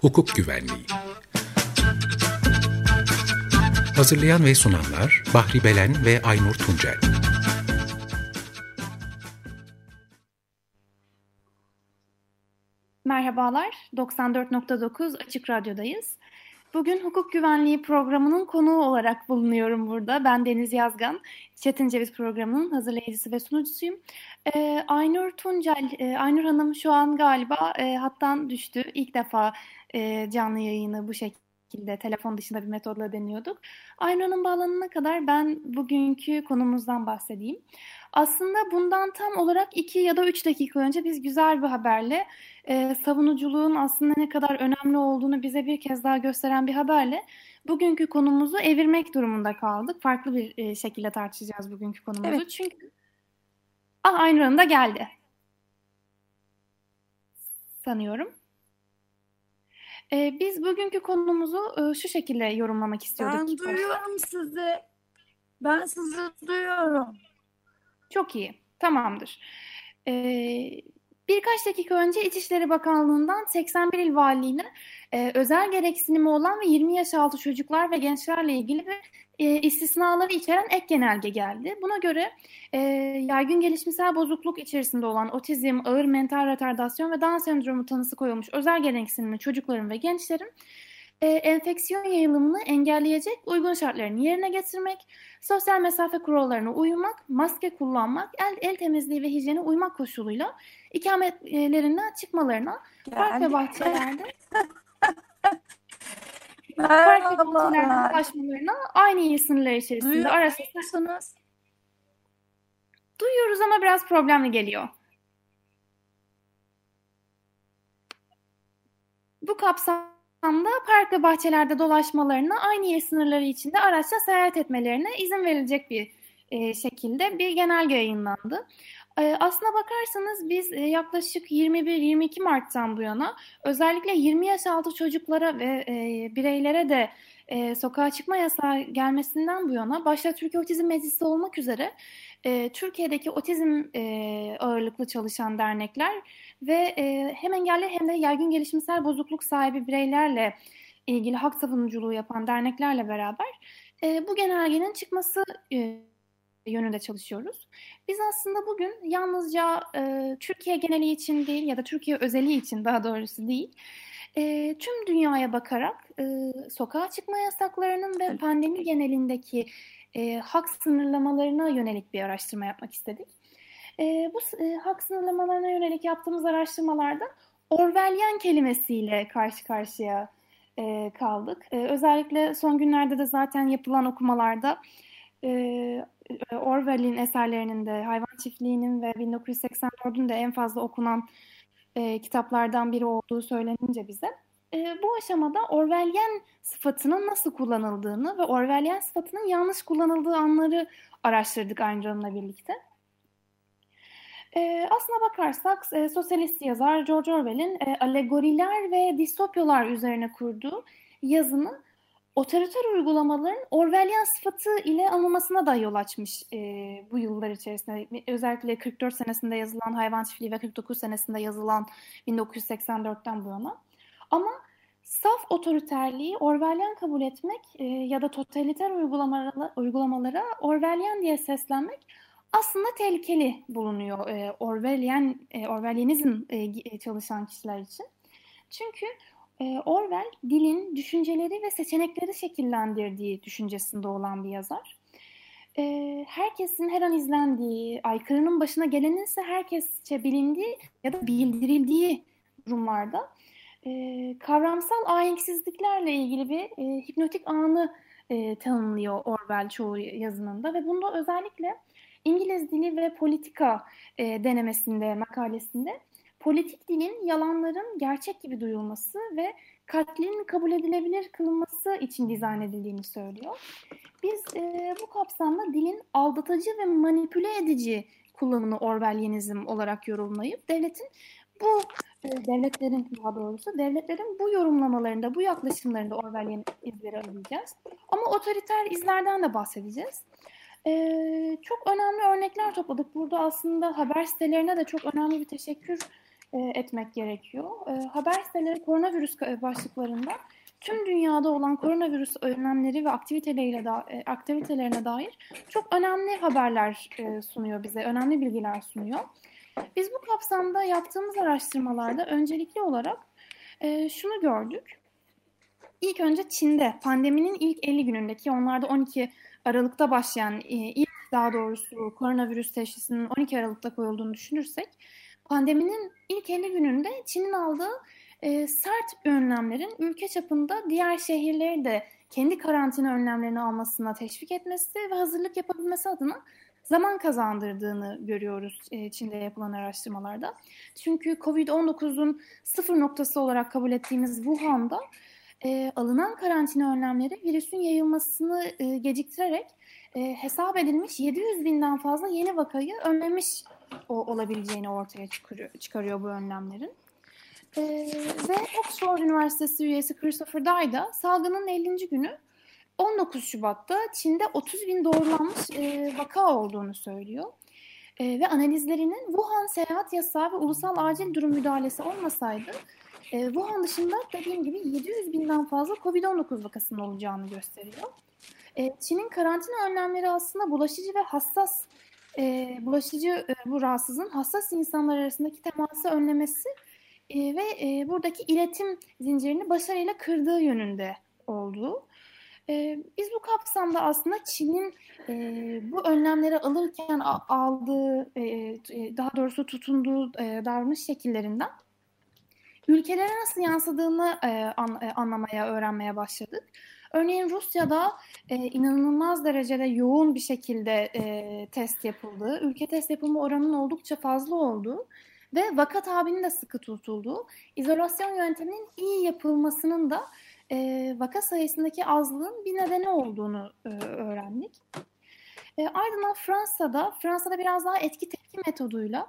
Hukuk Güvenliği Hazırlayan ve sunanlar Bahri Belen ve Aynur Tuncel Merhabalar, 94.9 Açık Radyo'dayız. Bugün hukuk güvenliği programının konuğu olarak bulunuyorum burada. Ben Deniz Yazgan, Çetin Ceviz programının hazırlayıcısı ve sunucusuyum. Ee, Aynur Tuncel, e, Aynur Hanım şu an galiba e, hattan düştü. İlk defa e, canlı yayını bu şekilde telefon dışında bir metodla deniyorduk. Aynur Hanım bağlanana kadar ben bugünkü konumuzdan bahsedeyim. Aslında bundan tam olarak iki ya da üç dakika önce biz güzel bir haberle e, savunuculuğun aslında ne kadar önemli olduğunu bize bir kez daha gösteren bir haberle bugünkü konumuzu evirmek durumunda kaldık. Farklı bir e, şekilde tartışacağız bugünkü konumuzu. Evet. Çünkü ah, aynı anda geldi. Sanıyorum. E, biz bugünkü konumuzu e, şu şekilde yorumlamak istiyorduk. Ben duyuyorum başta. sizi. Ben sizi duyuyorum. Çok iyi. Tamamdır. Ee, birkaç dakika önce İçişleri Bakanlığı'ndan 81 il valiliğine e, özel gereksinimi olan ve 20 yaş altı çocuklar ve gençlerle ilgili bir e, istisnaları içeren ek genelge geldi. Buna göre e, yaygın gelişimsel bozukluk içerisinde olan otizm, ağır mental retardasyon ve Down sendromu tanısı koyulmuş özel gereksinimli çocukların ve gençlerin e, enfeksiyon yayılımını engelleyecek uygun şartlarını yerine getirmek, sosyal mesafe kurallarına uymak, maske kullanmak, el, el temizliği ve hijyene uymak koşuluyla ikametlerinden çıkmalarına park ve bahçelerde park ve bahçelerde ulaşmalarına aynı il sınırları içerisinde araçlarsanız Duyuyoruz ama biraz problemli geliyor. Bu kapsam kapsamda park ve bahçelerde dolaşmalarına aynı il sınırları içinde araçla seyahat etmelerine izin verilecek bir e, şekilde bir genelge yayınlandı. E, aslına bakarsanız biz e, yaklaşık 21-22 Mart'tan bu yana özellikle 20 yaş altı çocuklara ve e, bireylere de e, sokağa çıkma yasağı gelmesinden bu yana başta Türkiye Otizm Meclisi olmak üzere Türkiye'deki otizm ağırlıklı çalışan dernekler ve e, hem engelli hem de yaygın gelişimsel bozukluk sahibi bireylerle ilgili hak savunuculuğu yapan derneklerle beraber e, bu genelgenin çıkması yönünde çalışıyoruz. Biz aslında bugün yalnızca e, Türkiye geneli için değil ya da Türkiye özeli için daha doğrusu değil, e, tüm dünyaya bakarak e, sokağa çıkma yasaklarının ve pandemi genelindeki e, hak sınırlamalarına yönelik bir araştırma yapmak istedik. E, bu e, hak sınırlamalarına yönelik yaptığımız araştırmalarda Orwellian kelimesiyle karşı karşıya e, kaldık. E, özellikle son günlerde de zaten yapılan okumalarda e, Orwell'in eserlerinin de Hayvan Çiftliği'nin ve 1984'ün de en fazla okunan e, kitaplardan biri olduğu söylenince bize e, bu aşamada Orwellian sıfatının nasıl kullanıldığını ve Orwellian sıfatının yanlış kullanıldığı anları araştırdık Ayncan'la birlikte. E, aslına bakarsak e, sosyalist yazar George Orwell'in e, alegoriler ve distopyalar üzerine kurduğu yazını otoriter uygulamaların Orwellian sıfatı ile anılmasına da yol açmış e, bu yıllar içerisinde. Özellikle 44 senesinde yazılan Hayvan Çiftliği ve 49 senesinde yazılan 1984'ten bu yana. Ama saf otoriterliği Orwellian kabul etmek e, ya da totaliter uygulamalara, uygulamalara Orwellian diye seslenmek aslında tehlikeli bulunuyor e, Orwellian, e, Orwellianizm e, çalışan kişiler için. Çünkü e, Orwell dilin düşünceleri ve seçenekleri şekillendirdiği düşüncesinde olan bir yazar. E, herkesin her an izlendiği, aykırının başına gelenin ise herkesçe bilindiği ya da bildirildiği durumlarda e, kavramsal ahenksizliklerle ilgili bir e, hipnotik anı e, tanımlıyor Orwell çoğu yazınında ve bunda özellikle İngiliz dili ve politika e, denemesinde, makalesinde politik dilin yalanların gerçek gibi duyulması ve katlin kabul edilebilir kılınması için dizayn edildiğini söylüyor. Biz e, bu kapsamda dilin aldatıcı ve manipüle edici kullanımını Orwellyenizm olarak yorumlayıp devletin bu e, devletlerin daha doğrusu devletlerin bu yorumlamalarında, bu yaklaşımlarında Orwellyen izleri arayacağız. Ama otoriter izlerden de bahsedeceğiz. E, çok önemli örnekler topladık. Burada aslında haber sitelerine de çok önemli bir teşekkür etmek gerekiyor. E, haber siteleri koronavirüs başlıklarında tüm dünyada olan koronavirüs önlemleri ve aktiviteleriyle da, e, aktivitelerine dair çok önemli haberler e, sunuyor bize, önemli bilgiler sunuyor. Biz bu kapsamda yaptığımız araştırmalarda öncelikli olarak e, şunu gördük. İlk önce Çin'de pandeminin ilk 50 günündeki onlarda 12 Aralık'ta başlayan ilk daha doğrusu koronavirüs teşhisinin 12 Aralık'ta koyulduğunu düşünürsek pandeminin ilk 50 gününde Çin'in aldığı e, sert önlemlerin ülke çapında diğer şehirleri de kendi karantina önlemlerini almasına teşvik etmesi ve hazırlık yapabilmesi adına zaman kazandırdığını görüyoruz e, Çin'de yapılan araştırmalarda. Çünkü COVID-19'un sıfır noktası olarak kabul ettiğimiz Wuhan'da e, alınan karantina önlemleri virüsün yayılmasını e, geciktirerek e, hesap edilmiş 700 binden fazla yeni vakayı önlemiş o, olabileceğini ortaya çıkarıyor, çıkarıyor bu önlemlerin. E, ve Oxford Üniversitesi üyesi Christopher Day da salgının 50. günü 19 Şubat'ta Çin'de 30 bin doğrulanmış e, vaka olduğunu söylüyor. E, ve analizlerinin Wuhan seyahat yasağı ve ulusal acil durum müdahalesi olmasaydı e, Wuhan dışında dediğim gibi 700 binden fazla COVID-19 vakasının olacağını gösteriyor. E, Çin'in karantina önlemleri aslında bulaşıcı ve hassas e, bulaşıcı e, bu rahatsızlığın hassas insanlar arasındaki teması önlemesi e, ve e, buradaki iletim zincirini başarıyla kırdığı yönünde olduğu. E, biz bu kapsamda aslında Çin'in e, bu önlemleri alırken aldığı, e, daha doğrusu tutunduğu e, davranış şekillerinden ülkelere nasıl yansıdığını e, an, e, anlamaya, öğrenmeye başladık. Örneğin Rusya'da e, inanılmaz derecede yoğun bir şekilde e, test yapıldı. Ülke test yapılma oranının oldukça fazla olduğu ve vaka tabinin de sıkı tutulduğu, izolasyon yönteminin iyi yapılmasının da e, vaka sayısındaki azlığın bir nedeni olduğunu e, öğrendik. E, ardından Fransa'da, Fransa'da biraz daha etki tepki metoduyla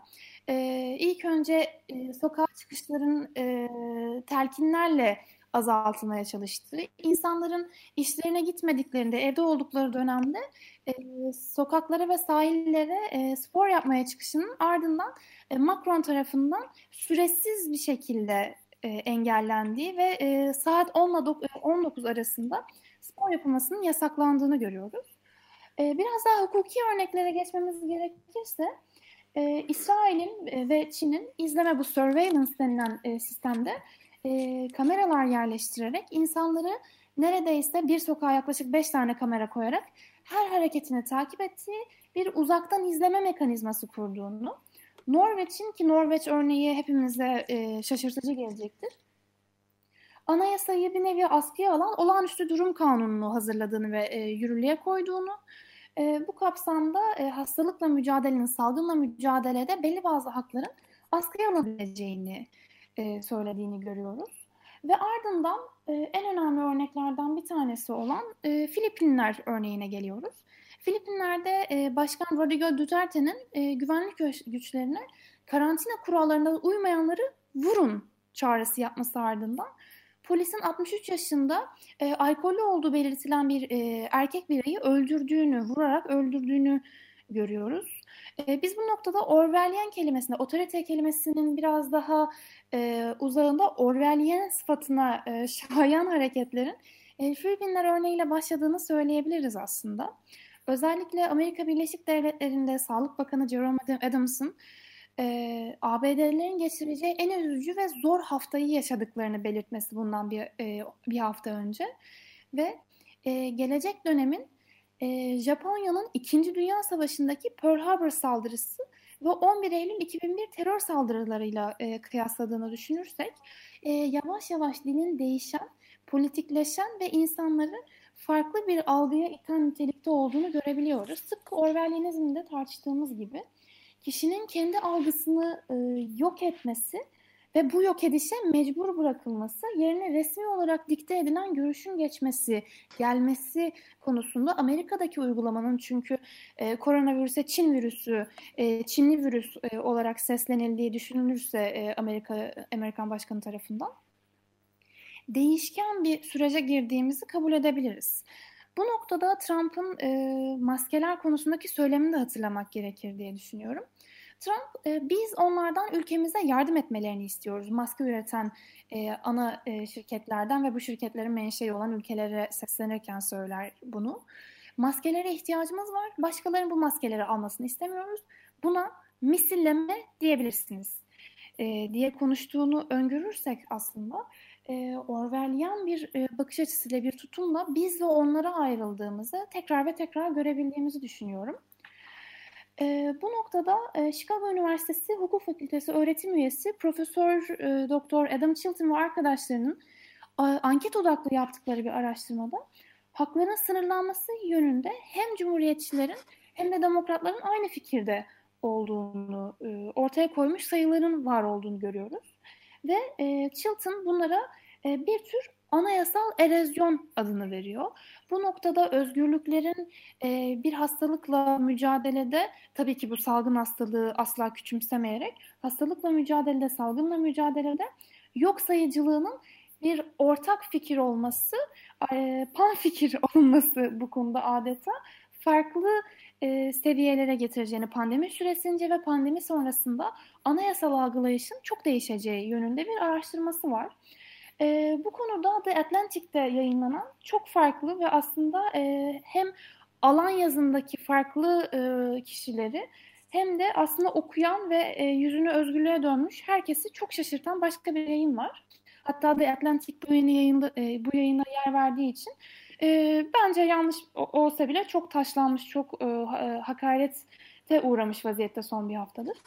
e, ilk önce e, sokağa çıkışların e, telkinlerle azaltılmaya çalıştı. İnsanların işlerine gitmediklerinde, evde oldukları dönemde e, sokaklara ve sahillere e, spor yapmaya çıkışının ardından e, Macron tarafından süresiz bir şekilde e, engellendiği ve e, saat 10 ile 19 arasında spor yapılmasının yasaklandığını görüyoruz. E, biraz daha hukuki örneklere geçmemiz gerekirse, e, İsrail'in e, ve Çin'in izleme bu surveillance denilen e, sistemde e, kameralar yerleştirerek insanları neredeyse bir sokağa yaklaşık beş tane kamera koyarak her hareketini takip ettiği bir uzaktan izleme mekanizması kurduğunu, Norveç'in ki Norveç örneği hepimize e, şaşırtıcı gelecektir. Anayasayı bir nevi askıya alan olağanüstü durum kanununu hazırladığını ve e, yürürlüğe koyduğunu, e, bu kapsamda e, hastalıkla mücadelenin, salgınla mücadelede belli bazı hakların askıya alınabileceğini e, söylediğini görüyoruz. Ve ardından e, en önemli örneklerden bir tanesi olan e, Filipinler örneğine geliyoruz. Filipinler'de Başkan Rodrigo Duterte'nin güvenlik güçlerine karantina kurallarına uymayanları vurun çağrısı yapması ardından polisin 63 yaşında e, alkollü olduğu belirtilen bir e, erkek bireyi öldürdüğünü, vurarak öldürdüğünü görüyoruz. Biz bu noktada Orwellian kelimesinde, otorite kelimesinin biraz daha e, uzağında Orwellian sıfatına e, şayan hareketlerin e, Filipinler örneğiyle başladığını söyleyebiliriz aslında. Özellikle Amerika Birleşik Devletleri'nde Sağlık Bakanı Jerome Adams'ın e, ABD'lerin geçireceği en üzücü ve zor haftayı yaşadıklarını belirtmesi bundan bir, e, bir hafta önce. Ve e, gelecek dönemin e, Japonya'nın 2. Dünya Savaşı'ndaki Pearl Harbor saldırısı ve 11 Eylül 2001 terör saldırılarıyla e, kıyasladığını düşünürsek e, yavaş yavaş dinin değişen, politikleşen ve insanları farklı bir algıya iten nitelikte olduğunu görebiliyoruz. Tıpkı Orwellianizm'de tartıştığımız gibi kişinin kendi algısını e, yok etmesi ve bu yok edişe mecbur bırakılması yerine resmi olarak dikte edilen görüşün geçmesi, gelmesi konusunda Amerika'daki uygulamanın çünkü e, koronavirüse Çin virüsü, e, Çinli virüs e, olarak seslenildiği düşünülürse e, Amerika Amerikan başkanı tarafından değişken bir sürece girdiğimizi kabul edebiliriz. Bu noktada Trump'ın e, maskeler konusundaki söylemini de hatırlamak gerekir diye düşünüyorum. Trump e, biz onlardan ülkemize yardım etmelerini istiyoruz. Maske üreten e, ana e, şirketlerden ve bu şirketlerin menşei olan ülkelere seslenirken söyler bunu. Maskelere ihtiyacımız var. Başkalarının bu maskeleri almasını istemiyoruz. Buna misilleme diyebilirsiniz diye konuştuğunu öngörürsek aslında e, Orwellian bir bakış açısıyla bir tutumla biz ve onlara ayrıldığımızı tekrar ve tekrar görebildiğimizi düşünüyorum. E, bu noktada e, Chicago Üniversitesi Hukuk Fakültesi öğretim üyesi Profesör e, Doktor Adam Chilton ve arkadaşlarının e, anket odaklı yaptıkları bir araştırmada hakların sınırlanması yönünde hem cumhuriyetçilerin hem de demokratların aynı fikirde olduğunu e, ortaya koymuş sayıların var olduğunu görüyoruz. Ve e, Chilton bunlara e, bir tür anayasal erozyon adını veriyor. Bu noktada özgürlüklerin e, bir hastalıkla mücadelede, tabii ki bu salgın hastalığı asla küçümsemeyerek, hastalıkla mücadelede, salgınla mücadelede yok sayıcılığının bir ortak fikir olması, e, pan fikir olması bu konuda adeta farklı e, seviyelere getireceğini pandemi süresince ve pandemi sonrasında anayasal algılayışın çok değişeceği yönünde bir araştırması var. E, bu konuda The Atlantic'te yayınlanan çok farklı ve aslında e, hem alan yazındaki farklı e, kişileri hem de aslında okuyan ve e, yüzünü özgürlüğe dönmüş herkesi çok şaşırtan başka bir yayın var. Hatta The Atlantic bu yayını yayında, e, bu yayına yer verdiği için e, bence yanlış olsa bile çok taşlanmış, çok e, hakarete uğramış vaziyette son bir haftadır.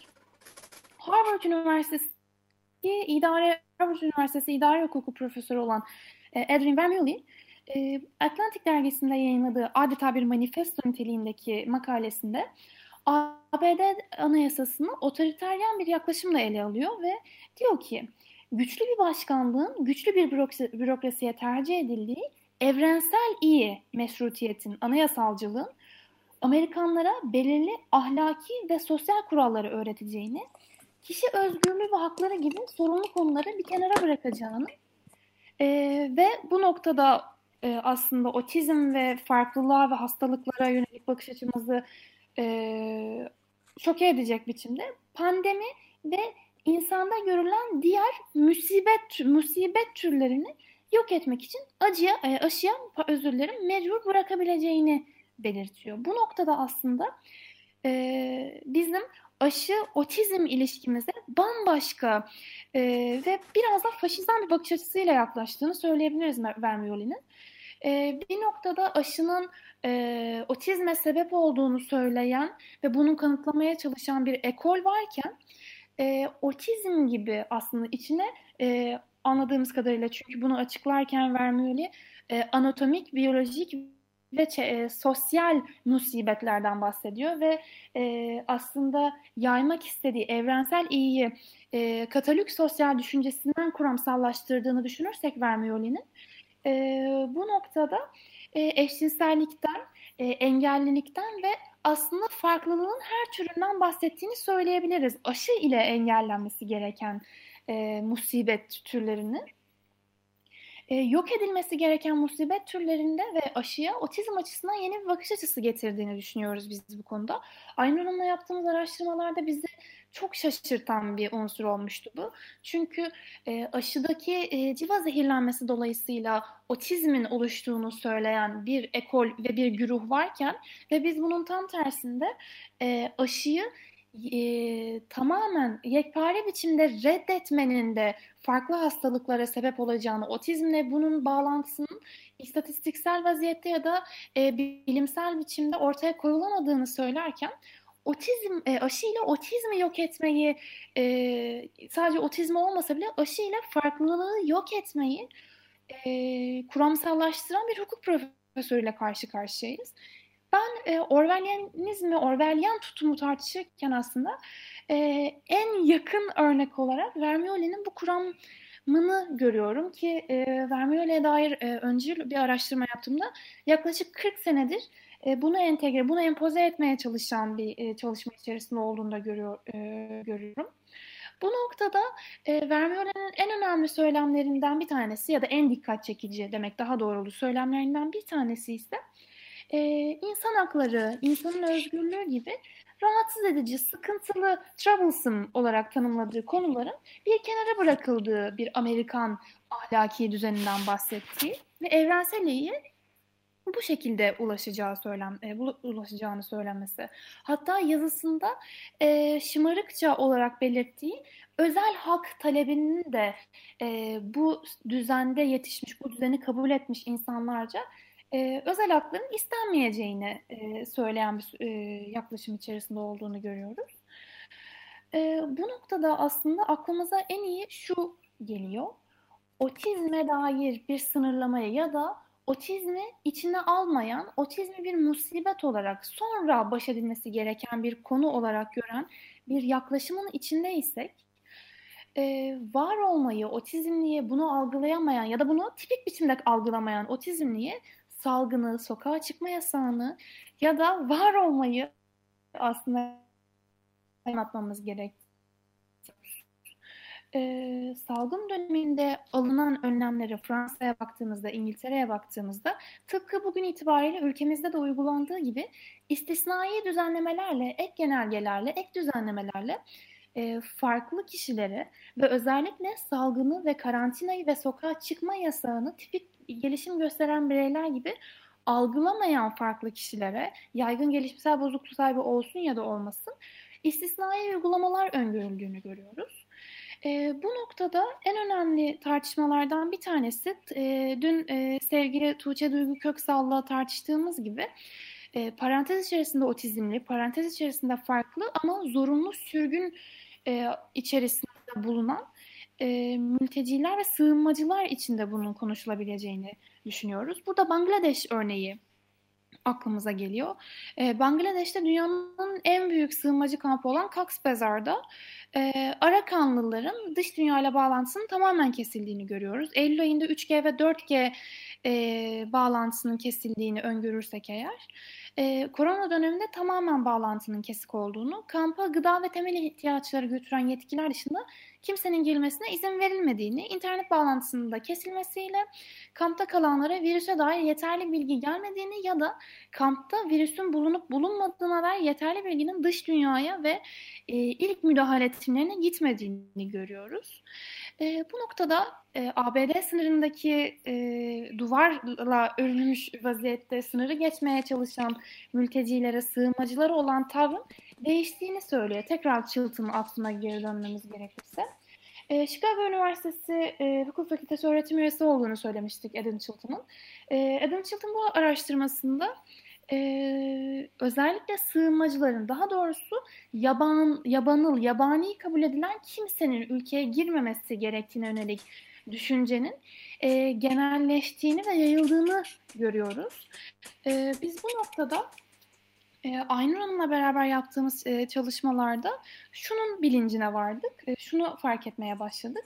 Harvard Üniversitesi idare Harvard Üniversitesi İdare Hukuku Profesörü olan e, Adrian Vermeulen, e, Atlantic dergisinde yayınladığı adeta bir manifesto niteliğindeki makalesinde ABD anayasasını otoriteryen bir yaklaşımla ele alıyor ve diyor ki güçlü bir başkanlığın güçlü bir bürokrasiye tercih edildiği evrensel iyi meşrutiyetin, anayasalcılığın Amerikanlara belirli ahlaki ve sosyal kuralları öğreteceğini, kişi özgürlüğü ve hakları gibi sorumlu konuları bir kenara bırakacağını e, ve bu noktada e, aslında otizm ve farklılığa ve hastalıklara yönelik bakış açımızı e, şoke edecek biçimde pandemi ve insanda görülen diğer musibet musibet türlerini yok etmek için acıya, e, aşıya özür dilerim mecbur bırakabileceğini belirtiyor. Bu noktada aslında e, bizim aşı otizm ilişkimize bambaşka e, ve biraz da faşizan bir bakış açısıyla yaklaştığını söyleyebiliriz Vermioli'nin. E, bir noktada aşının e, otizme sebep olduğunu söyleyen ve bunu kanıtlamaya çalışan bir ekol varken e, otizm gibi aslında içine e, anladığımız kadarıyla çünkü bunu açıklarken Vermioli e, anatomik, biyolojik ve e, sosyal musibetlerden bahsediyor ve e, aslında yaymak istediği evrensel iyiyi e, Katolik sosyal düşüncesinden kuramsallaştırdığını düşünürsek Vermioli'nin e, bu noktada e, eşcinsellikten, e, engellilikten ve aslında farklılığın her türünden bahsettiğini söyleyebiliriz. Aşı ile engellenmesi gereken e, musibet türlerini. E, yok edilmesi gereken musibet türlerinde ve aşıya otizm açısından yeni bir bakış açısı getirdiğini düşünüyoruz biz bu konuda. Aynur Hanım'la yaptığımız araştırmalarda bizi çok şaşırtan bir unsur olmuştu bu. Çünkü e, aşıdaki e, civa zehirlenmesi dolayısıyla otizmin oluştuğunu söyleyen bir ekol ve bir güruh varken ve biz bunun tam tersinde e, aşıyı e, tamamen yekpare biçimde reddetmenin de farklı hastalıklara sebep olacağını, otizmle bunun bağlantısının istatistiksel vaziyette ya da e, bilimsel biçimde ortaya koyulamadığını söylerken otizm e, aşı ile otizmi yok etmeyi e, sadece otizm olmasa bile aşı ile farklılığı yok etmeyi e, kuramsallaştıran bir hukuk profesörüyle karşı karşıyayız. Ben e, Orwellianizmi, Orwellian tutumu tartışırken aslında e, en yakın örnek olarak Vermioli'nin bu kuramını görüyorum ki e, Vermioli'ye dair e, öncül bir araştırma yaptığımda yaklaşık 40 senedir e, bunu entegre, bunu empoze etmeye çalışan bir e, çalışma içerisinde olduğunu da görüyor, e, görüyorum. Bu noktada e, Vermeulen'in en önemli söylemlerinden bir tanesi ya da en dikkat çekici demek daha doğru olur söylemlerinden bir tanesi ise e, insan hakları, insanın özgürlüğü gibi rahatsız edici, sıkıntılı, troublesome olarak tanımladığı konuların bir kenara bırakıldığı bir Amerikan ahlaki düzeninden bahsettiği ve evrensel iyiye bu şekilde ulaşacağı söylem, e, ulaşacağını söylemesi. Hatta yazısında e, şımarıkça olarak belirttiği özel hak talebinin de e, bu düzende yetişmiş, bu düzeni kabul etmiş insanlarca e, özel hakların istenmeyeceğini e, söyleyen bir e, yaklaşım içerisinde olduğunu görüyoruz. E, bu noktada aslında aklımıza en iyi şu geliyor. Otizme dair bir sınırlamayı ya da otizmi içine almayan, otizmi bir musibet olarak sonra baş edilmesi gereken bir konu olarak gören bir yaklaşımın içindeysek, e, var olmayı, otizmliği bunu algılayamayan ya da bunu tipik biçimde algılamayan otizmliği salgını, sokağa çıkma yasağını ya da var olmayı aslında anlatmamız gerek. Ee, salgın döneminde alınan önlemleri Fransa'ya baktığımızda, İngiltere'ye baktığımızda tıpkı bugün itibariyle ülkemizde de uygulandığı gibi istisnai düzenlemelerle, ek genelgelerle, ek düzenlemelerle e, farklı kişilere ve özellikle salgını ve karantinayı ve sokağa çıkma yasağını tipik gelişim gösteren bireyler gibi algılamayan farklı kişilere yaygın gelişimsel bozukluk sahibi olsun ya da olmasın istisnai uygulamalar öngörüldüğünü görüyoruz. E, bu noktada en önemli tartışmalardan bir tanesi e, dün e, sevgili Tuğçe Duygu Köksal'la tartıştığımız gibi e, parantez içerisinde otizmli, parantez içerisinde farklı ama zorunlu sürgün e, içerisinde bulunan e, mülteciler ve sığınmacılar içinde bunun konuşulabileceğini düşünüyoruz. Burada Bangladeş örneği aklımıza geliyor. E, Bangladeş'te dünyanın en büyük sığınmacı kampı olan Cox's e, Arakanlıların dış dünyayla bağlantısının tamamen kesildiğini görüyoruz. Eylül ayında 3G ve 4G e, bağlantısının kesildiğini öngörürsek eğer e, korona döneminde tamamen bağlantının kesik olduğunu, kampa gıda ve temel ihtiyaçları götüren yetkiler dışında kimsenin girmesine izin verilmediğini, internet bağlantısının da kesilmesiyle kampta kalanlara virüse dair yeterli bilgi gelmediğini ya da kampta virüsün bulunup bulunmadığına dair yeterli bilginin dış dünyaya ve e, ilk müdahale timlerine gitmediğini görüyoruz. E, bu noktada e, ABD sınırındaki e, duvarla örülmüş vaziyette sınırı geçmeye çalışan mültecilere, sığınmacılara olan tavrın değiştiğini söylüyor. Tekrar Chilton aklına geri dönmemiz gerekirse. E, Chicago Üniversitesi e, Hukuk Fakültesi öğretim üyesi olduğunu söylemiştik Adam Chilton'ın. E, Adam Chilton bu araştırmasında e, özellikle sığınmacıların daha doğrusu yaban, yabanıl, yabani kabul edilen kimsenin ülkeye girmemesi gerektiğine yönelik düşüncenin e, genelleştiğini ve yayıldığını görüyoruz. E, biz bu noktada e, Aynur Hanım'la beraber yaptığımız e, çalışmalarda şunun bilincine vardık, e, şunu fark etmeye başladık.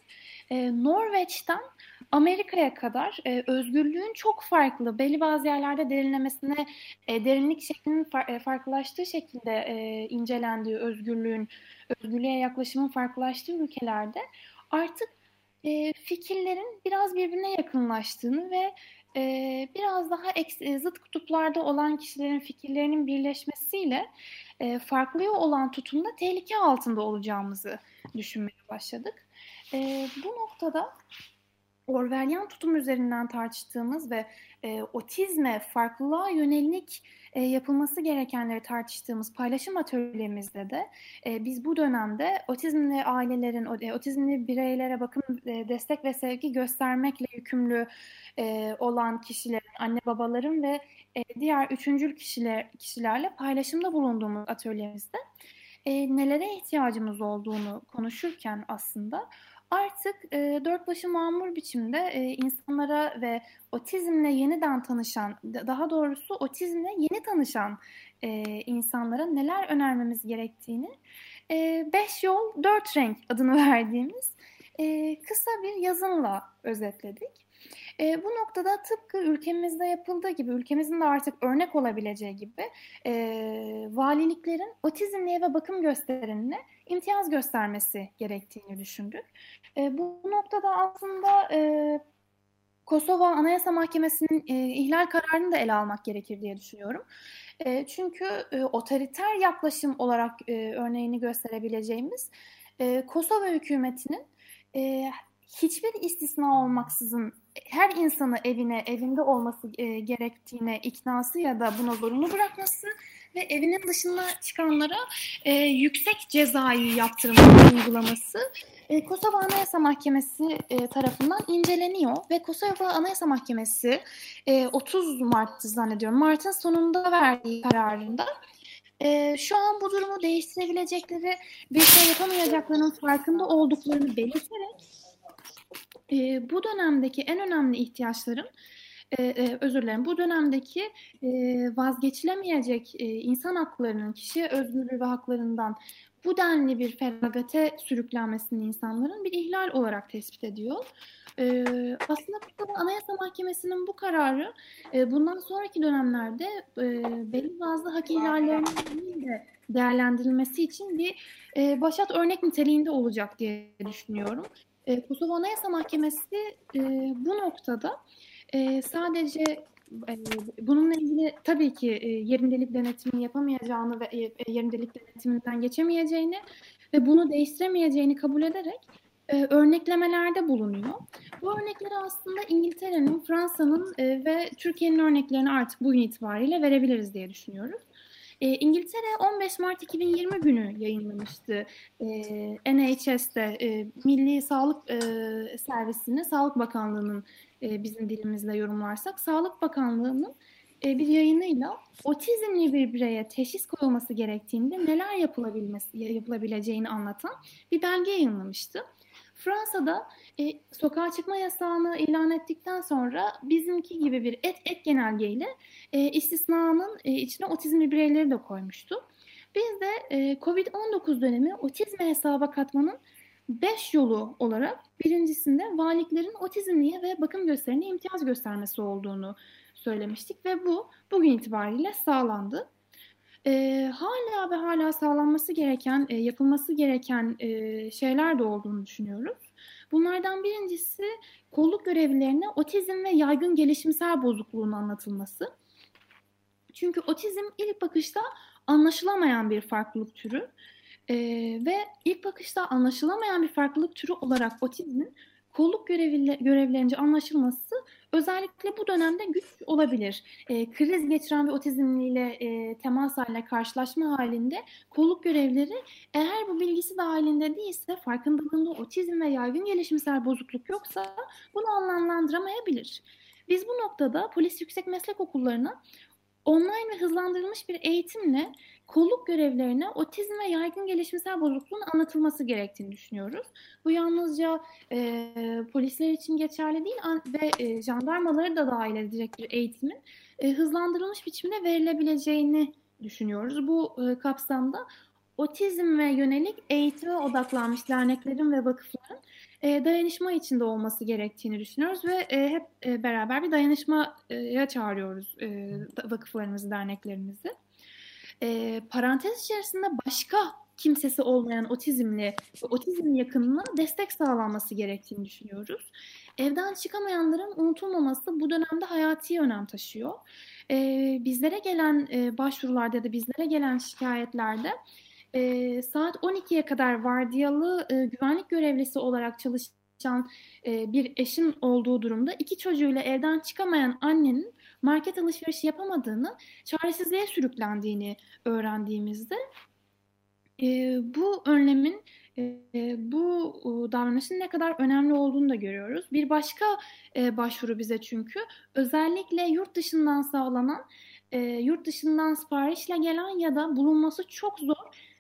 E, Norveç'ten Amerika'ya kadar e, özgürlüğün çok farklı, belli bazı yerlerde derinlemesine e, derinlik şeklinin far, e, farklılaştığı şekilde e, incelendiği özgürlüğün, özgürlüğe yaklaşımın farklılaştığı ülkelerde artık e, fikirlerin biraz birbirine yakınlaştığını ve e, biraz daha eks, e, zıt kutuplarda olan kişilerin fikirlerinin birleşmesiyle e, farklı olan tutumda tehlike altında olacağımızı düşünmeye başladık. E, bu noktada Orwellian tutum üzerinden tartıştığımız ve e, otizme, farklılığa yönelik e, yapılması gerekenleri tartıştığımız paylaşım atölyemizde de e, biz bu dönemde otizmli ailelerin, e, otizmli bireylere bakım, e, destek ve sevgi göstermekle yükümlü e, olan kişilerin, anne babaların ve e, diğer üçüncül kişiler, kişilerle paylaşımda bulunduğumuz atölyemizde e, nelere ihtiyacımız olduğunu konuşurken aslında artık e, dört başı mamur biçimde e, insanlara ve otizmle yeniden tanışan, daha doğrusu otizmle yeni tanışan e, insanlara neler önermemiz gerektiğini e, beş yol dört renk adını verdiğimiz e, kısa bir yazınla özetledik. E, bu noktada tıpkı ülkemizde yapıldığı gibi, ülkemizin de artık örnek olabileceği gibi e, valiliklerin otizmliye ve bakım gösterenine imtiyaz göstermesi gerektiğini düşündük. E, bu noktada aslında e, Kosova Anayasa Mahkemesi'nin e, ihlal kararını da ele almak gerekir diye düşünüyorum. E, çünkü e, otoriter yaklaşım olarak e, örneğini gösterebileceğimiz e, Kosova hükümetinin e, hiçbir istisna olmaksızın her insanı evine, evinde olması e, gerektiğine iknası ya da buna zorunlu bırakması ve evinin dışına çıkanlara e, yüksek cezayı yaptırma uygulaması e, Kosova Anayasa Mahkemesi e, tarafından inceleniyor ve Kosova Anayasa Mahkemesi e, 30 Mart'tı zannediyorum. Mart'ın sonunda verdiği kararında e, şu an bu durumu değiştirebilecekleri bir şey yapamayacaklarının farkında olduklarını belirterek e, bu dönemdeki en önemli ihtiyaçların e, e, özür dilerim bu dönemdeki e, vazgeçilemeyecek e, insan haklarının, kişi özgürlüğü ve haklarından bu denli bir feragate sürüklenmesini insanların bir ihlal olarak tespit ediyor. Ee, aslında burada Anayasa Mahkemesi'nin bu kararı e, bundan sonraki dönemlerde e, belli bazı hak ihlallerinin de değerlendirilmesi için bir e, başat örnek niteliğinde olacak diye düşünüyorum. E, Kosova Anayasa Mahkemesi e, bu noktada e, sadece e, bununla ilgili tabii ki e, yerindelik denetimini yapamayacağını ve e, yerindelik denetiminden geçemeyeceğini ve bunu değiştiremeyeceğini kabul ederek örneklemelerde bulunuyor. Bu örnekleri aslında İngiltere'nin, Fransa'nın ve Türkiye'nin örneklerini artık bugün itibariyle verebiliriz diye düşünüyoruz. E, İngiltere 15 Mart 2020 günü yayınlamıştı e, NHS'de e, Milli Sağlık e, Servisini Sağlık Bakanlığı'nın e, bizim dilimizle yorumlarsak Sağlık Bakanlığı'nın e, bir yayınıyla otizmli bir bireye teşhis koyulması gerektiğinde neler yapılabilmesi yapılabileceğini anlatan bir belge yayınlamıştı. Fransa'da e, sokağa çıkma yasağını ilan ettikten sonra bizimki gibi bir et et genelgeyle e, istisnanın e, içine otizmli bireyleri de koymuştu. Biz de e, Covid-19 dönemi otizme hesaba katmanın 5 yolu olarak birincisinde valiliklerin otizmliye ve bakım gösterine imtiyaz göstermesi olduğunu söylemiştik ve bu bugün itibariyle sağlandı. E, hala ve hala sağlanması gereken, e, yapılması gereken e, şeyler de olduğunu düşünüyoruz. Bunlardan birincisi kolluk görevlilerine otizm ve yaygın gelişimsel bozukluğun anlatılması. Çünkü otizm ilk bakışta anlaşılamayan bir farklılık türü e, ve ilk bakışta anlaşılamayan bir farklılık türü olarak otizmin kolluk görevlerince anlaşılması özellikle bu dönemde güç olabilir. E, kriz geçiren bir otizmliyle e, temas haline karşılaşma halinde kolluk görevleri eğer bu bilgisi dahilinde değilse farkındalığında otizm ve yaygın gelişimsel bozukluk yoksa bunu anlamlandıramayabilir. Biz bu noktada polis yüksek meslek okullarına online ve hızlandırılmış bir eğitimle kolluk görevlerine otizm ve yaygın gelişimsel bozukluğun anlatılması gerektiğini düşünüyoruz. Bu yalnızca e, polisler için geçerli değil ve e, jandarmaları da dahil edecek bir eğitimin e, hızlandırılmış biçimde verilebileceğini düşünüyoruz. Bu e, kapsamda otizm ve yönelik eğitime odaklanmış derneklerin ve vakıfların e, dayanışma içinde olması gerektiğini düşünüyoruz ve e, hep e, beraber bir dayanışmaya çağırıyoruz e, vakıflarımızı, derneklerimizi. E, parantez içerisinde başka kimsesi olmayan otizmli ve otizm yakınına destek sağlanması gerektiğini düşünüyoruz. Evden çıkamayanların unutulmaması bu dönemde hayati önem taşıyor. E, bizlere gelen e, başvurularda ya da bizlere gelen şikayetlerde e, saat 12'ye kadar vardiyalı e, güvenlik görevlisi olarak çalışan e, bir eşin olduğu durumda iki çocuğuyla evden çıkamayan annenin market alışverişi yapamadığını, çaresizliğe sürüklendiğini öğrendiğimizde e, bu önlemin e, bu davranışın ne kadar önemli olduğunu da görüyoruz. Bir başka e, başvuru bize çünkü özellikle yurt dışından sağlanan, e, yurt dışından siparişle gelen ya da bulunması çok zor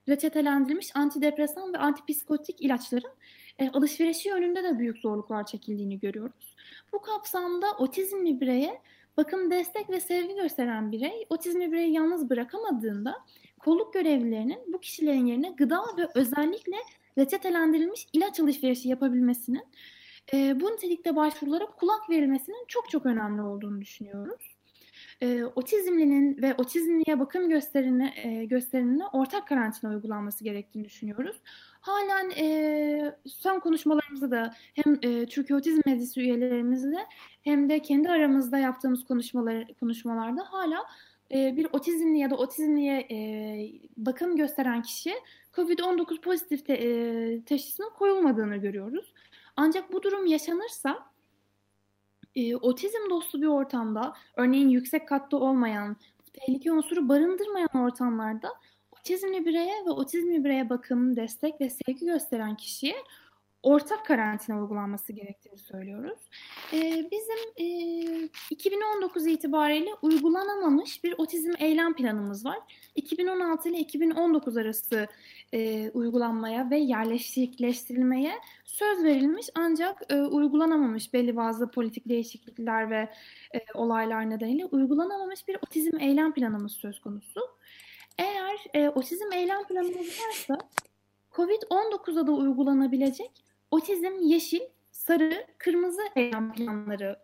reçetelendirilmiş antidepresan ve antipsikotik ilaçların e, alışverişi yönünde de büyük zorluklar çekildiğini görüyoruz. Bu kapsamda otizmli bireye bakım, destek ve sevgi gösteren birey otizmli bireyi yalnız bırakamadığında kolluk görevlilerinin bu kişilerin yerine gıda ve özellikle reçetelendirilmiş ilaç alışverişi yapabilmesinin E, bu nitelikte başvurulara kulak verilmesinin çok çok önemli olduğunu düşünüyoruz. E, otizmlinin ve otizmliye bakım gösterini, e, gösterimine ortak karantina uygulanması gerektiğini düşünüyoruz. Halen e, son konuşmalarımızda da hem e, Türkiye Otizm Meclisi üyelerimizle hem de kendi aramızda yaptığımız konuşmalar konuşmalarda hala e, bir otizmli ya da otizmliye e, bakım gösteren kişi COVID-19 pozitif te, e, teşhisinin koyulmadığını görüyoruz. Ancak bu durum yaşanırsa e, otizm dostu bir ortamda, örneğin yüksek katta olmayan, tehlike unsuru barındırmayan ortamlarda otizmli bireye ve otizmli bireye bakım, destek ve sevgi gösteren kişiye ortak karantina uygulanması gerektiğini söylüyoruz. Ee, bizim e, 2019 itibariyle uygulanamamış bir otizm eylem planımız var. 2016 ile 2019 arası e, uygulanmaya ve yerleştirilmeye söz verilmiş ancak e, uygulanamamış belli bazı politik değişiklikler ve e, olaylar nedeniyle uygulanamamış bir otizm eylem planımız söz konusu. Eğer e, otizm eylem planımız varsa COVID-19'a da uygulanabilecek otizm yeşil, sarı, kırmızı eylem planları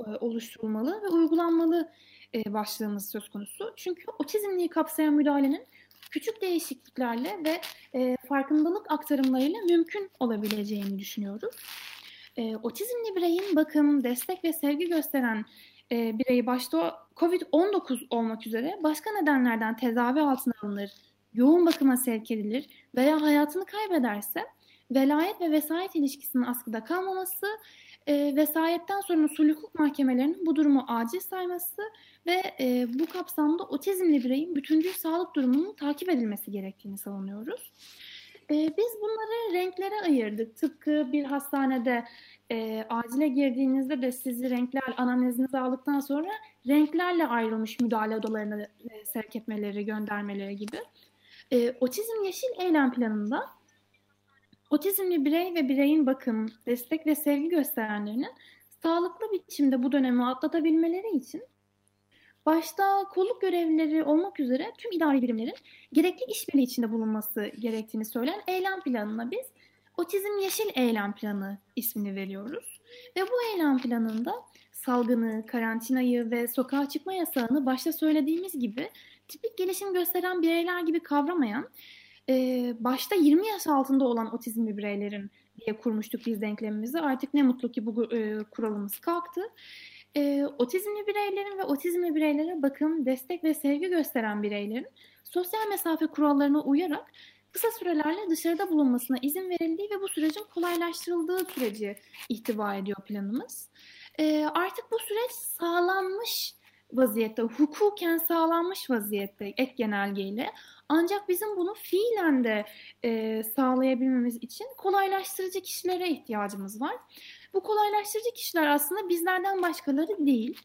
e, oluşturulmalı ve uygulanmalı e, başlığımız söz konusu. Çünkü otizmliği kapsayan müdahalenin küçük değişikliklerle ve e, farkındalık aktarımlarıyla mümkün olabileceğini düşünüyoruz. E, otizmli bireyin bakım, destek ve sevgi gösteren e, bireyi başta COVID-19 olmak üzere başka nedenlerden tedavi altına alınır, yoğun bakıma sevk edilir veya hayatını kaybederse velayet ve vesayet ilişkisinin askıda kalmaması, e, vesayetten usul hukuk mahkemelerinin bu durumu acil sayması ve e, bu kapsamda otizmli bireyin bütüncül sağlık durumunun takip edilmesi gerektiğini savunuyoruz. E, biz bunları renklere ayırdık. Tıpkı bir hastanede e, acile girdiğinizde de sizi renkler anamnezinizi aldıktan sonra renklerle ayrılmış müdahale odalarına sevk etmeleri, göndermeleri gibi. E, otizm yeşil eylem planında Otizmli birey ve bireyin bakım, destek ve sevgi gösterenlerinin sağlıklı biçimde bu dönemi atlatabilmeleri için başta kolluk görevlileri olmak üzere tüm idari birimlerin gerekli işbirliği içinde bulunması gerektiğini söyleyen eylem planına biz Otizm Yeşil Eylem Planı ismini veriyoruz. Ve bu eylem planında salgını, karantinayı ve sokağa çıkma yasağını başta söylediğimiz gibi tipik gelişim gösteren bireyler gibi kavramayan e, başta 20 yaş altında olan otizmli bireylerin diye kurmuştuk biz denklemimizi. Artık ne mutlu ki bu e, kuralımız kalktı. E, otizmli bireylerin ve otizmli bireylere bakım, destek ve sevgi gösteren bireylerin sosyal mesafe kurallarına uyarak kısa sürelerle dışarıda bulunmasına izin verildiği ve bu sürecin kolaylaştırıldığı süreci ihtiva ediyor planımız. E, artık bu süreç sağlanmış vaziyette, hukuken sağlanmış vaziyette ek genelgeyle ancak bizim bunu fiilen de e, sağlayabilmemiz için kolaylaştırıcı kişilere ihtiyacımız var. Bu kolaylaştırıcı kişiler aslında bizlerden başkaları değil.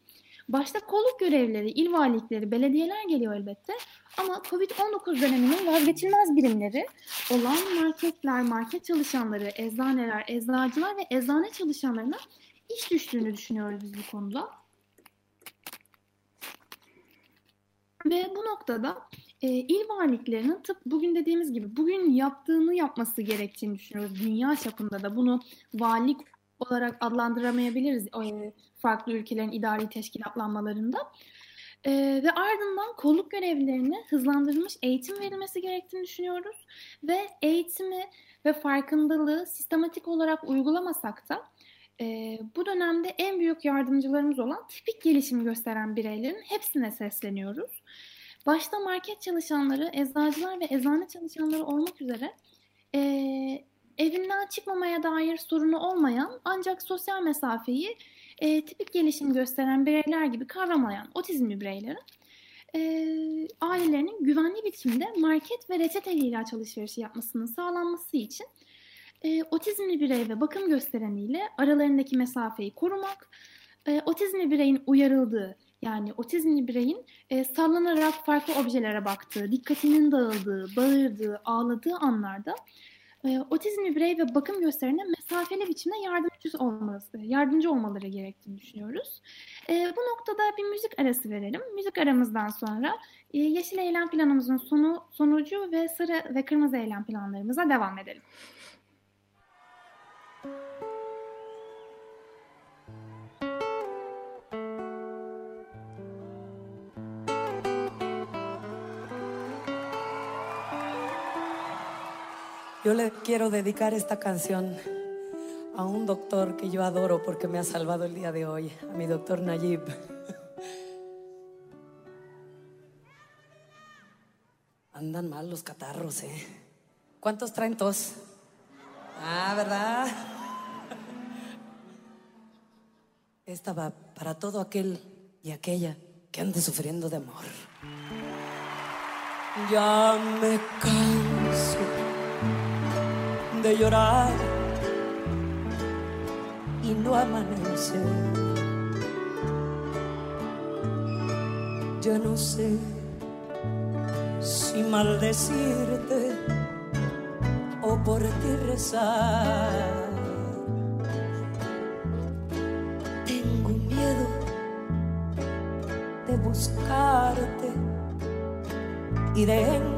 Başta kolluk görevlileri, il valilikleri, belediyeler geliyor elbette. Ama Covid-19 döneminin vazgeçilmez birimleri olan marketler, market çalışanları, eczaneler, eczacılar ve eczane çalışanlarına iş düştüğünü düşünüyoruz biz bu konuda. Ve bu noktada e, il valiliklerinin tıp bugün dediğimiz gibi bugün yaptığını yapması gerektiğini düşünüyoruz. Dünya çapında da bunu valilik olarak adlandıramayabiliriz e, farklı ülkelerin idari teşkilatlanmalarında. E, ve ardından kolluk görevlilerine hızlandırılmış eğitim verilmesi gerektiğini düşünüyoruz. Ve eğitimi ve farkındalığı sistematik olarak uygulamasak da e, bu dönemde en büyük yardımcılarımız olan tipik gelişim gösteren bireylerin hepsine sesleniyoruz. Başta market çalışanları, eczacılar ve eczane çalışanları olmak üzere e, evinden çıkmamaya dair sorunu olmayan ancak sosyal mesafeyi e, tipik gelişim gösteren bireyler gibi kavramayan otizmli bireylerin e, ailelerinin güvenli biçimde market ve reçeteli ilaç alışverişi yapmasının sağlanması için e, otizmli birey ve bakım göstereniyle aralarındaki mesafeyi korumak, e, otizmli bireyin uyarıldığı yani otizmli bireyin e, sallanarak farklı objelere baktığı, dikkatinin dağıldığı, bağırdığı, ağladığı anlarda e, otizmli birey ve bakım gösterene mesafeli biçimde yardımcı olması, yardımcı olmaları gerektiğini düşünüyoruz. E, bu noktada bir müzik arası verelim. Müzik aramızdan sonra e, yeşil eylem planımızın sonu, sonucu ve sarı ve kırmızı eylem planlarımıza devam edelim. Yo le quiero dedicar esta canción a un doctor que yo adoro porque me ha salvado el día de hoy, a mi doctor Nayib. Andan mal los catarros, ¿eh? ¿Cuántos traen tos? Ah, ¿verdad? Esta va para todo aquel y aquella que ande sufriendo de amor. Ya me canso de llorar y no amanece. Ya no sé si maldecirte o por ti rezar. Tengo miedo de buscarte y de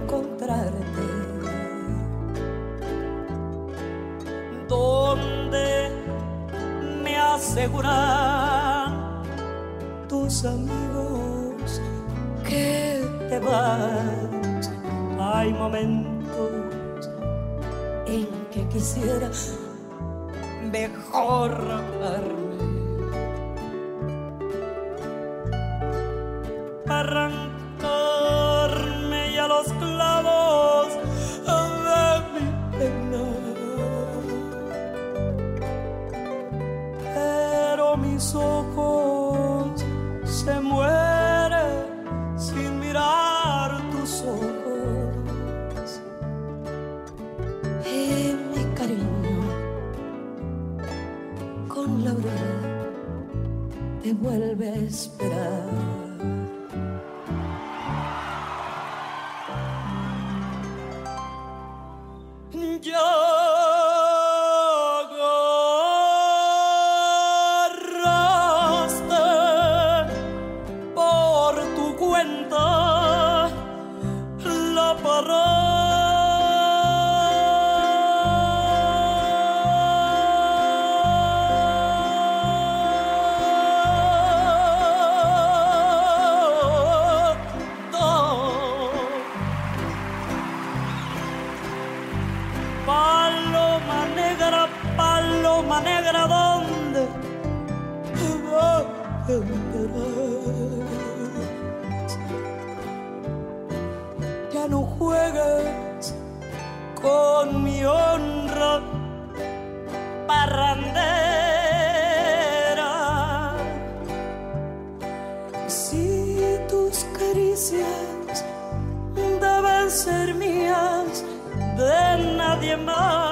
en que quisiera mejor paloma negra, ¿dónde? Ya no juegues con mi honra parrandera. Si tus caricias deben ser mías, de nadie más.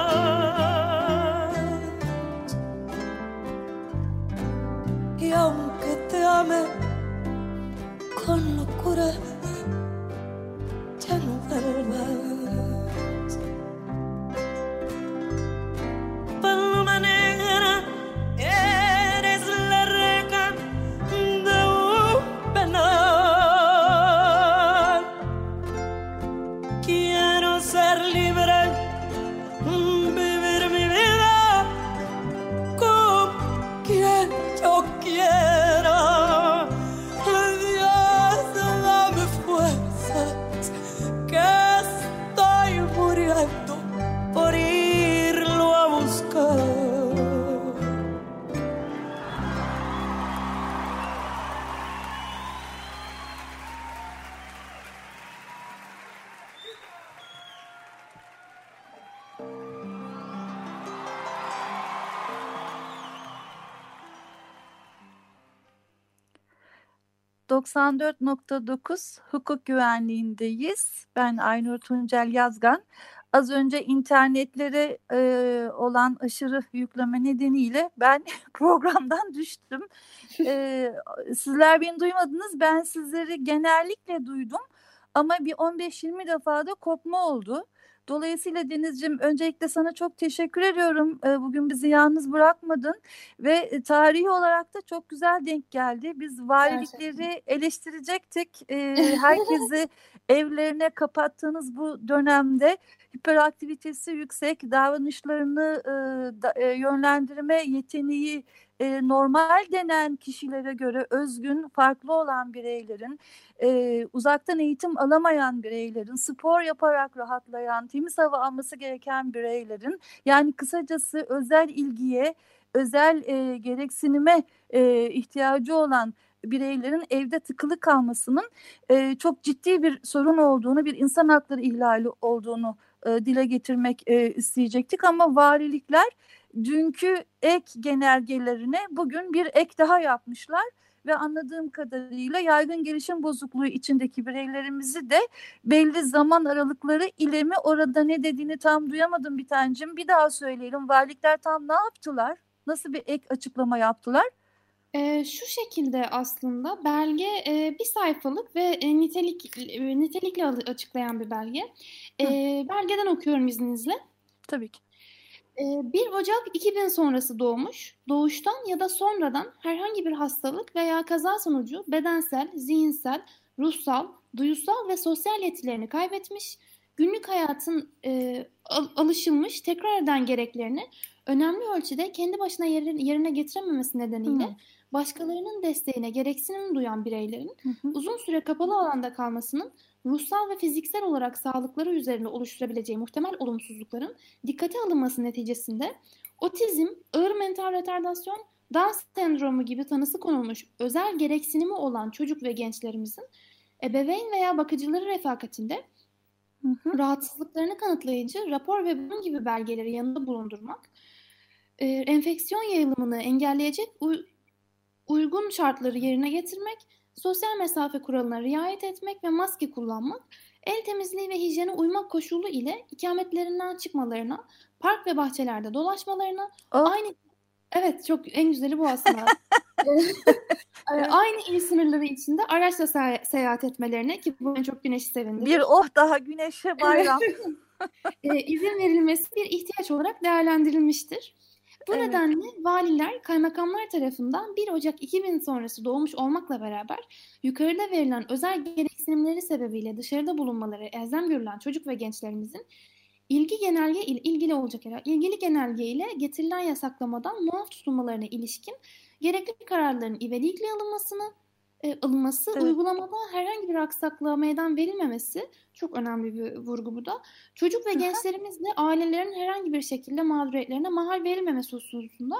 ...94.9 hukuk güvenliğindeyiz. Ben Aynur Tuncel Yazgan. Az önce internetlere e, olan aşırı yükleme nedeniyle ben programdan düştüm. E, sizler beni duymadınız. Ben sizleri genellikle duydum. Ama bir 15-20 defa da kopma oldu. Dolayısıyla Deniz'ciğim öncelikle sana çok teşekkür ediyorum. E, bugün bizi yalnız bırakmadın. Ve e, tarihi olarak da çok güzel denk geldi. Biz valilikleri eleştirecektik. E, herkesi evlerine kapattığınız bu dönemde hiperaktivitesi yüksek, davranışlarını e, da, e, yönlendirme yeteneği e, normal denen kişilere göre özgün, farklı olan bireylerin, e, uzaktan eğitim alamayan bireylerin, spor yaparak rahatlayan, temiz hava alması gereken bireylerin, yani kısacası özel ilgiye, özel e, gereksinime e, ihtiyacı olan bireylerin evde tıkılı kalmasının e, çok ciddi bir sorun olduğunu, bir insan hakları ihlali olduğunu e, dile getirmek e, isteyecektik ama valilikler dünkü ek genelgelerine bugün bir ek daha yapmışlar ve anladığım kadarıyla yaygın gelişim bozukluğu içindeki bireylerimizi de belli zaman aralıkları ile mi orada ne dediğini tam duyamadım bir tancım. Bir daha söyleyelim. Valilikler tam ne yaptılar? Nasıl bir ek açıklama yaptılar? E, şu şekilde aslında belge e, bir sayfalık ve e, nitelik e, nitelikle açıklayan bir belge. E, belgeden okuyorum izninizle. Tabii ki. 1 Ocak 2000 sonrası doğmuş, doğuştan ya da sonradan herhangi bir hastalık veya kaza sonucu bedensel, zihinsel, ruhsal, duyusal ve sosyal yetilerini kaybetmiş, günlük hayatın e, alışılmış tekrar eden gereklerini önemli ölçüde kendi başına yerine getirememesi nedeniyle. Başkalarının desteğine gereksinim duyan bireylerin Hı. uzun süre kapalı alanda kalmasının ruhsal ve fiziksel olarak sağlıkları üzerinde oluşturabileceği muhtemel olumsuzlukların dikkate alınması neticesinde otizm, ağır mental retardasyon, Down sendromu gibi tanısı konulmuş özel gereksinimi olan çocuk ve gençlerimizin ebeveyn veya bakıcıları refakatinde hı hı. rahatsızlıklarını kanıtlayıcı rapor ve bunun gibi belgeleri yanında bulundurmak, e, enfeksiyon yayılımını engelleyecek uygun şartları yerine getirmek sosyal mesafe kuralına riayet etmek ve maske kullanmak, el temizliği ve hijyene uymak koşulu ile ikametlerinden çıkmalarına, park ve bahçelerde dolaşmalarına, oh. aynı Evet çok en güzeli bu aslında. Aynı il sınırları içinde araçla se- seyahat etmelerine ki bu en çok güneşi sevindirir. Bir oh daha güneşe bayram. e, izin verilmesi bir ihtiyaç olarak değerlendirilmiştir. Bu evet. nedenle valiler kaymakamlar tarafından 1 Ocak 2000 sonrası doğmuş olmakla beraber yukarıda verilen özel gereksinimleri sebebiyle dışarıda bulunmaları elzem görülen çocuk ve gençlerimizin ilgi genelge ile ilgili olacak herhalde. ilgili genelge ile getirilen yasaklamadan muaf tutulmalarına ilişkin gerekli kararların ivedilikle alınmasını e, alınması, evet. uygulamada herhangi bir aksaklığa meydan verilmemesi çok önemli bir vurgu bu da. Çocuk ve gençlerimizle ailelerin herhangi bir şekilde mağduriyetlerine mahal verilmemesi hususunda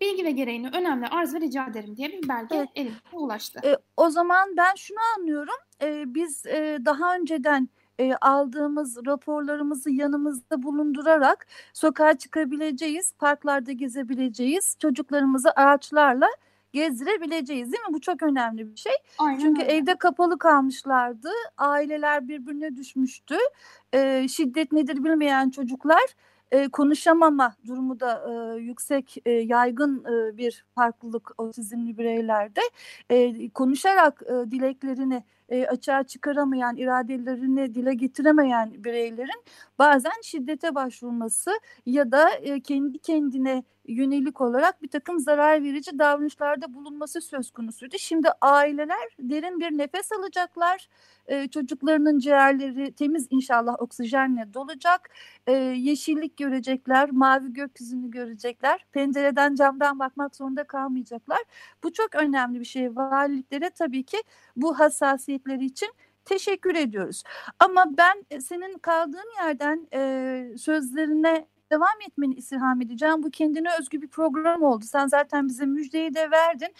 bilgi ve gereğini önemli arz ve rica ederim diye bir belge evet. elime ulaştı. E, o zaman ben şunu anlıyorum. E, biz e, daha önceden e, aldığımız raporlarımızı yanımızda bulundurarak sokağa çıkabileceğiz, parklarda gezebileceğiz, çocuklarımızı araçlarla gezdirebileceğiz değil mi? Bu çok önemli bir şey. Aynen Çünkü öyle. evde kapalı kalmışlardı. Aileler birbirine düşmüştü. Ee, şiddet nedir bilmeyen çocuklar e, konuşamama durumu da e, yüksek e, yaygın e, bir farklılık otizmli bireylerde e, konuşarak e, dileklerini e, açığa çıkaramayan, iradelerini dile getiremeyen bireylerin bazen şiddete başvurması ya da e, kendi kendine yönelik olarak bir takım zarar verici davranışlarda bulunması söz konusuydu. Şimdi aileler derin bir nefes alacaklar. Ee, çocuklarının ciğerleri temiz inşallah oksijenle dolacak. Ee, yeşillik görecekler, mavi gökyüzünü görecekler. Pencereden camdan bakmak zorunda kalmayacaklar. Bu çok önemli bir şey. Valiliklere tabii ki bu hassasiyetleri için teşekkür ediyoruz. Ama ben senin kaldığın yerden e, sözlerine devam etmeni istirham edeceğim. Bu kendine özgü bir program oldu. Sen zaten bize müjdeyi de verdin.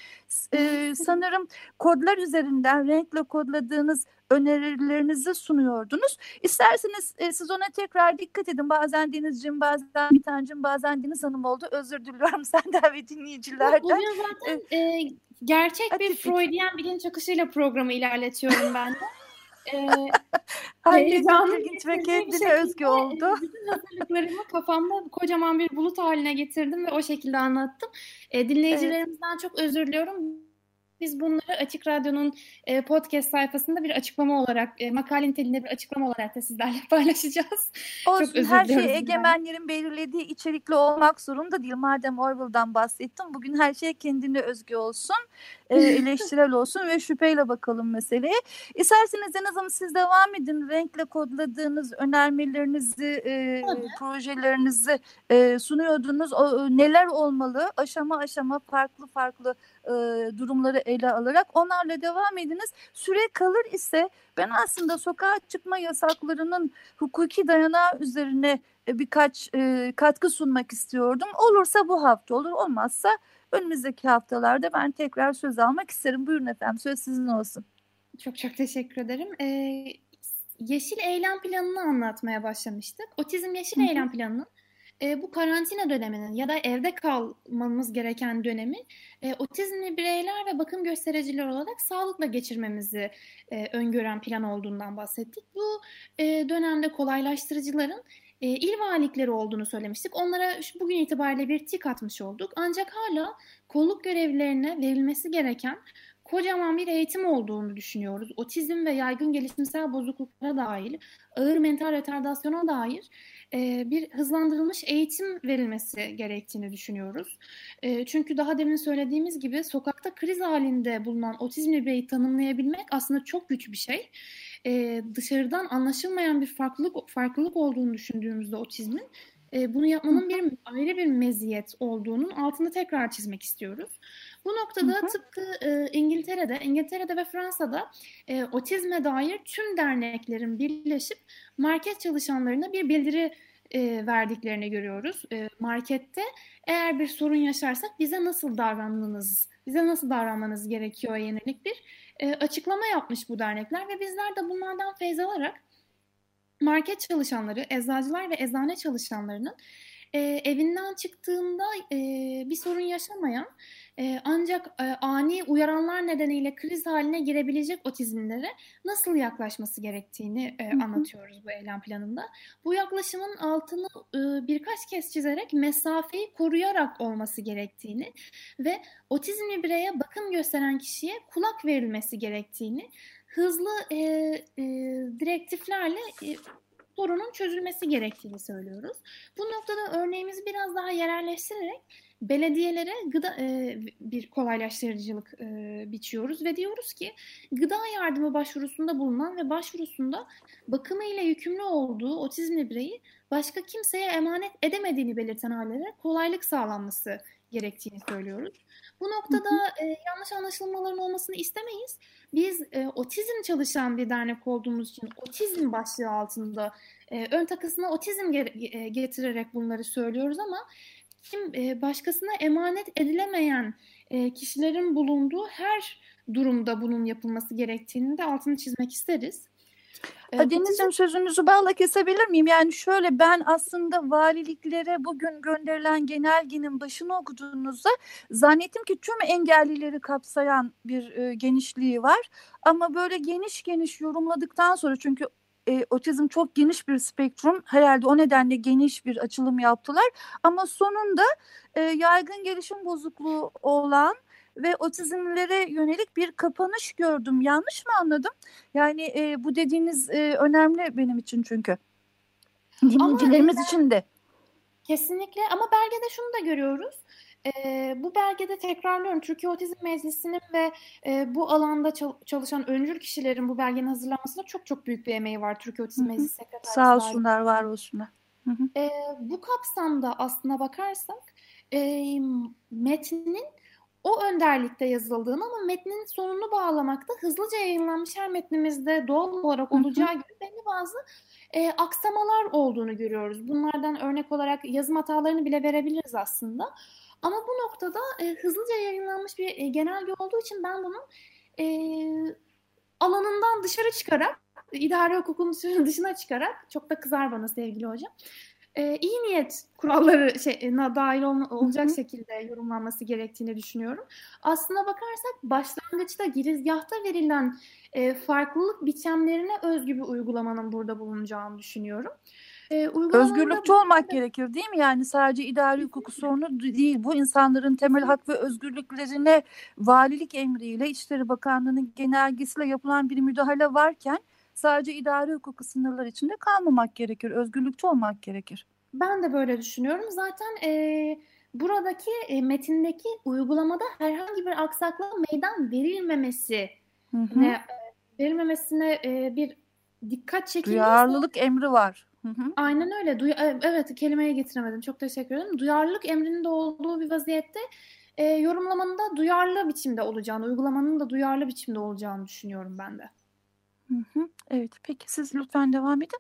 Ee, sanırım kodlar üzerinden renkle kodladığınız önerilerinizi sunuyordunuz. İsterseniz e, siz ona tekrar dikkat edin. Bazen Denizciğim, bazen Bitancım, bazen Deniz Hanım oldu. Özür diliyorum senden ve dinleyicilerden. Bugün zaten e, gerçek Hadi, bir Freudian bilinç akışıyla programı ilerletiyorum ben de. Ee, Heyecanlı ilginç ve kendine özgü oldu. Bütün hazırlıklarımı kafamda kocaman bir bulut haline getirdim ve o şekilde anlattım. E, dinleyicilerimizden evet. çok özür diliyorum. Biz bunları Açık Radyo'nun e, podcast sayfasında bir açıklama olarak, e, makale niteliğinde bir açıklama olarak da sizlerle paylaşacağız. Olsun, Çok özür her şey egemenlerin belirlediği içerikli olmak zorunda değil. Madem Orwell'dan bahsettim, bugün her şey kendine özgü olsun. e, eleştirel olsun ve şüpheyle bakalım meseleye. İsterseniz en azından siz devam edin. Renkle kodladığınız önermelerinizi, e, projelerinizi e, sunuyordunuz. O, neler olmalı? Aşama aşama farklı farklı e, durumları ele alarak onlarla devam ediniz. Süre kalır ise ben aslında sokağa çıkma yasaklarının hukuki dayanağı üzerine e, birkaç e, katkı sunmak istiyordum. Olursa bu hafta olur, olmazsa önümüzdeki haftalarda ben tekrar söz almak isterim. Buyurun efendim, söz sizin olsun. Çok çok teşekkür ederim. Ee, Yeşil Eylem Planı'nı anlatmaya başlamıştık. Otizm Yeşil Hı-hı. Eylem Planı'nın e, bu karantina döneminin ya da evde kalmamız gereken dönemi e, otizmli bireyler ve bakım göstericiler olarak sağlıkla geçirmemizi e, öngören plan olduğundan bahsettik. Bu e, dönemde kolaylaştırıcıların e, il valilikleri olduğunu söylemiştik. Onlara bugün itibariyle bir tik atmış olduk. Ancak hala kolluk görevlilerine verilmesi gereken kocaman bir eğitim olduğunu düşünüyoruz. Otizm ve yaygın gelişimsel bozukluklara dahil, ağır mental retardasyona dair bir hızlandırılmış eğitim verilmesi gerektiğini düşünüyoruz. Çünkü daha demin söylediğimiz gibi sokakta kriz halinde bulunan otizmli bireyi tanımlayabilmek aslında çok güç bir şey. Dışarıdan anlaşılmayan bir farklılık farklılık olduğunu düşündüğümüzde otizmin bunu yapmanın bir ayrı bir meziyet olduğunun altını tekrar çizmek istiyoruz. Bu noktada hı hı. tıpkı e, İngiltere'de, İngiltere'de ve Fransa'da e, otizme dair tüm derneklerin birleşip market çalışanlarına bir bildiri e, verdiklerini görüyoruz. E, markette eğer bir sorun yaşarsak bize nasıl davranmanız, bize nasıl davranmanız gerekiyor yönelik bir e, açıklama yapmış bu dernekler ve bizler de bunlardan feyz alarak market çalışanları, eczacılar ve eczane çalışanlarının e, evinden çıktığında e, bir sorun yaşamayan e, ancak e, ani uyaranlar nedeniyle kriz haline girebilecek otizmlere nasıl yaklaşması gerektiğini e, anlatıyoruz bu eylem planında. Bu yaklaşımın altını e, birkaç kez çizerek mesafeyi koruyarak olması gerektiğini ve otizmli bireye bakım gösteren kişiye kulak verilmesi gerektiğini hızlı e, e, direktiflerle e, sorunun çözülmesi gerektiğini söylüyoruz. Bu noktada örneğimizi biraz daha yerelleştirerek belediyelere gıda e, bir kolaylaştırıcılık e, biçiyoruz ve diyoruz ki gıda yardımı başvurusunda bulunan ve başvurusunda bakımı ile yükümlü olduğu otizmli bireyi başka kimseye emanet edemediğini belirten ailelere kolaylık sağlanması gerektiğini söylüyoruz. Bu noktada e, yanlış anlaşılmaların olmasını istemeyiz. Biz e, otizm çalışan bir dernek olduğumuz için otizm başlığı altında e, ön takısına otizm ge- getirerek bunları söylüyoruz ama kim e, başkasına emanet edilemeyen e, kişilerin bulunduğu her durumda bunun yapılması gerektiğini de altını çizmek isteriz. Deniz'im sözünüzü bağla kesebilir miyim? Yani şöyle ben aslında valiliklere bugün gönderilen genelgenin başını okuduğunuzda zannettim ki tüm engellileri kapsayan bir e, genişliği var. Ama böyle geniş geniş yorumladıktan sonra çünkü e, otizm çok geniş bir spektrum. Herhalde o nedenle geniş bir açılım yaptılar. Ama sonunda e, yaygın gelişim bozukluğu olan ve otizmlere yönelik bir kapanış gördüm. Yanlış mı anladım? Yani e, bu dediğiniz e, önemli benim için çünkü. Dinleyicilerimiz için de. Kesinlikle ama belgede şunu da görüyoruz. E, bu belgede tekrarlıyorum Türkiye Otizm Meclisi'nin ve e, bu alanda çalışan öncül kişilerin bu belgenin hazırlanmasında çok çok büyük bir emeği var Türkiye Otizm Meclisi Sekreteri. Sağ olsunlar, var olsunlar. E, bu kapsamda aslına bakarsak e, metnin o önderlikte yazıldığını ama metnin sonunu bağlamakta hızlıca yayınlanmış her metnimizde doğal olarak olacağı gibi belli bazı e, aksamalar olduğunu görüyoruz. Bunlardan örnek olarak yazım hatalarını bile verebiliriz aslında. Ama bu noktada e, hızlıca yayınlanmış bir e, genelge olduğu için ben bunun e, alanından dışarı çıkarak, idare hukukunun dışına çıkarak, çok da kızar bana sevgili hocam, e, iyi niyet kuralları şey, e, dahil ol, olacak Hı-hı. şekilde yorumlanması gerektiğini düşünüyorum. Aslına bakarsak başlangıçta girizgahta verilen e, farklılık biçimlerine özgü bir uygulamanın burada bulunacağını düşünüyorum. E, Özgürlükçü olmak gerekir değil mi? Yani sadece idari hukuku sorunu değil. Bu insanların temel hak ve özgürlüklerine valilik emriyle İçişleri Bakanlığı'nın genelgesiyle yapılan bir müdahale varken sadece idari hukuku sınırlar içinde kalmamak gerekir. Özgürlükçü olmak gerekir. Ben de böyle düşünüyorum. Zaten e, buradaki e, metindeki uygulamada herhangi bir aksaklığa meydan verilmemesi Hı hı. ne, verilmemesine e, bir dikkat çekilmesi. Duyarlılık emri var. Hı hı. Aynen öyle. Duy- e, evet kelimeye getiremedim. Çok teşekkür ederim. Duyarlılık emrinin de olduğu bir vaziyette e, yorumlamanın da duyarlı biçimde olacağını, uygulamanın da duyarlı biçimde olacağını düşünüyorum ben de. Hı hı. Evet, peki siz lütfen devam edin.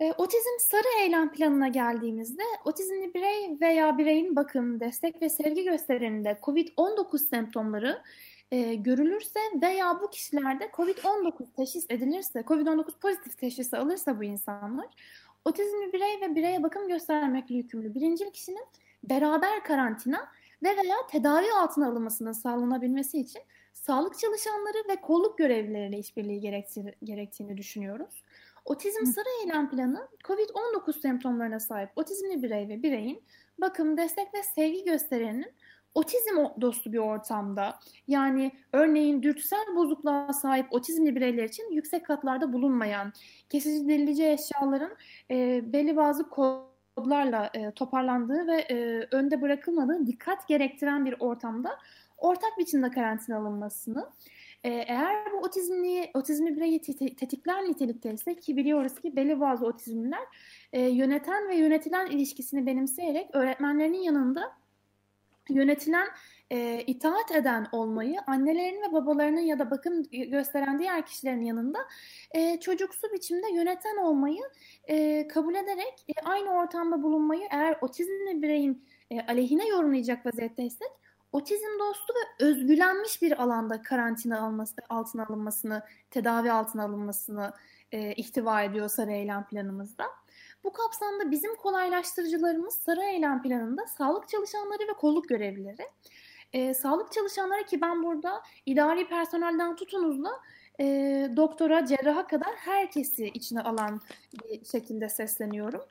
E, otizm sarı eylem planına geldiğimizde otizmli birey veya bireyin bakım, destek ve sevgi göstereninde COVID-19 semptomları e, görülürse veya bu kişilerde COVID-19 teşhis edilirse, COVID-19 pozitif teşhisi alırsa bu insanlar, otizmli birey ve bireye bakım göstermekle yükümlü birincil kişinin beraber karantina ve veya tedavi altına alınmasının sağlanabilmesi için sağlık çalışanları ve kolluk görevlileriyle işbirliği gerektiğini düşünüyoruz. Otizm sarı eylem planı COVID-19 semptomlarına sahip otizmli birey ve bireyin bakım, destek ve sevgi göstereninin otizm dostu bir ortamda. Yani örneğin dürtüsel bozukluğa sahip otizmli bireyler için yüksek katlarda bulunmayan, kesici delici eşyaların e, belli bazı kodlarla e, toparlandığı ve e, önde bırakılmadığı dikkat gerektiren bir ortamda ortak biçimde karantina alınmasını e, eğer bu otizmli, otizmli bireyi te- tetikler nitelikteyse ki biliyoruz ki belli bazı otizmliler e, yöneten ve yönetilen ilişkisini benimseyerek öğretmenlerinin yanında yönetilen e, itaat eden olmayı annelerinin ve babalarının ya da bakım gösteren diğer kişilerin yanında e, çocuksu biçimde yöneten olmayı e, kabul ederek e, aynı ortamda bulunmayı eğer otizmli bireyin e, aleyhine yorumlayacak vaziyetteysek otizm dostu ve özgülenmiş bir alanda karantina alması, altına alınmasını, tedavi altına alınmasını e, ihtiva ediyor sarı eylem planımızda. Bu kapsamda bizim kolaylaştırıcılarımız sarı eylem planında sağlık çalışanları ve kolluk görevlileri. E, sağlık çalışanları ki ben burada idari personelden tutunuz da e, doktora, cerraha kadar herkesi içine alan bir şekilde sesleniyorum.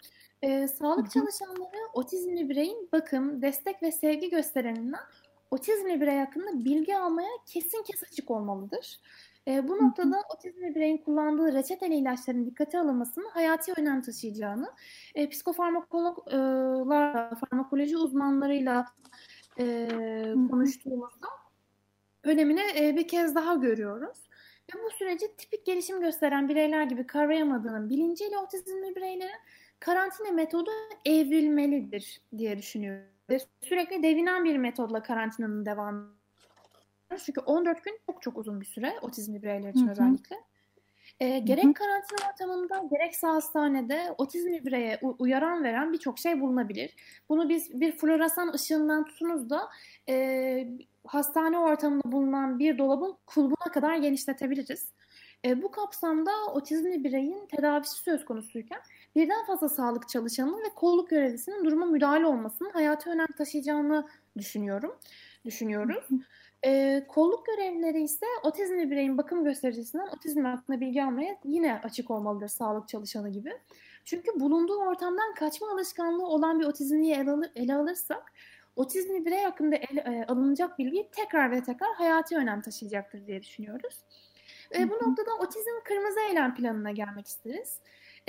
E, sağlık çalışanları otizmli bireyin bakım, destek ve sevgi göstereninden otizmli birey hakkında bilgi almaya kesin kes açık olmalıdır. E, bu noktada otizmli bireyin kullandığı reçeteli ilaçların dikkate alınmasının hayati önem taşıyacağını, e, psikofarmakologlarla, farmakoloji uzmanlarıyla e, konuştuğumuzda önemini e, bir kez daha görüyoruz. Ve bu süreci tipik gelişim gösteren bireyler gibi kavrayamadığının bilinciyle otizmli bireylerin karantina metodu evrilmelidir diye düşünüyorum. Sürekli devinen bir metodla karantinanın devamı. Çünkü 14 gün çok çok uzun bir süre otizmli bireyler için Hı hı. özellikle. E, gerek Hı hı. karantina ortamında gerekse hastanede otizmli bireye uyaran veren birçok şey bulunabilir. Bunu biz bir floresan ışığından tutunuz da e, hastane ortamında bulunan bir dolabın kulbuna kadar genişletebiliriz. E, bu kapsamda otizmli bireyin tedavisi söz konusuyken birden fazla sağlık çalışanının ve kolluk görevlisinin duruma müdahale olmasının hayati önem taşıyacağını düşünüyorum. Düşünüyoruz. E, kolluk görevlileri ise otizmli bireyin bakım göstericisinden otizm hakkında bilgi almaya yine açık olmalıdır sağlık çalışanı gibi. Çünkü bulunduğu ortamdan kaçma alışkanlığı olan bir otizmliyi ele, alır- ele alırsak otizmli birey hakkında ele- e, alınacak bilgi tekrar ve tekrar hayati önem taşıyacaktır diye düşünüyoruz. E, bu noktada otizm kırmızı eylem planına gelmek isteriz.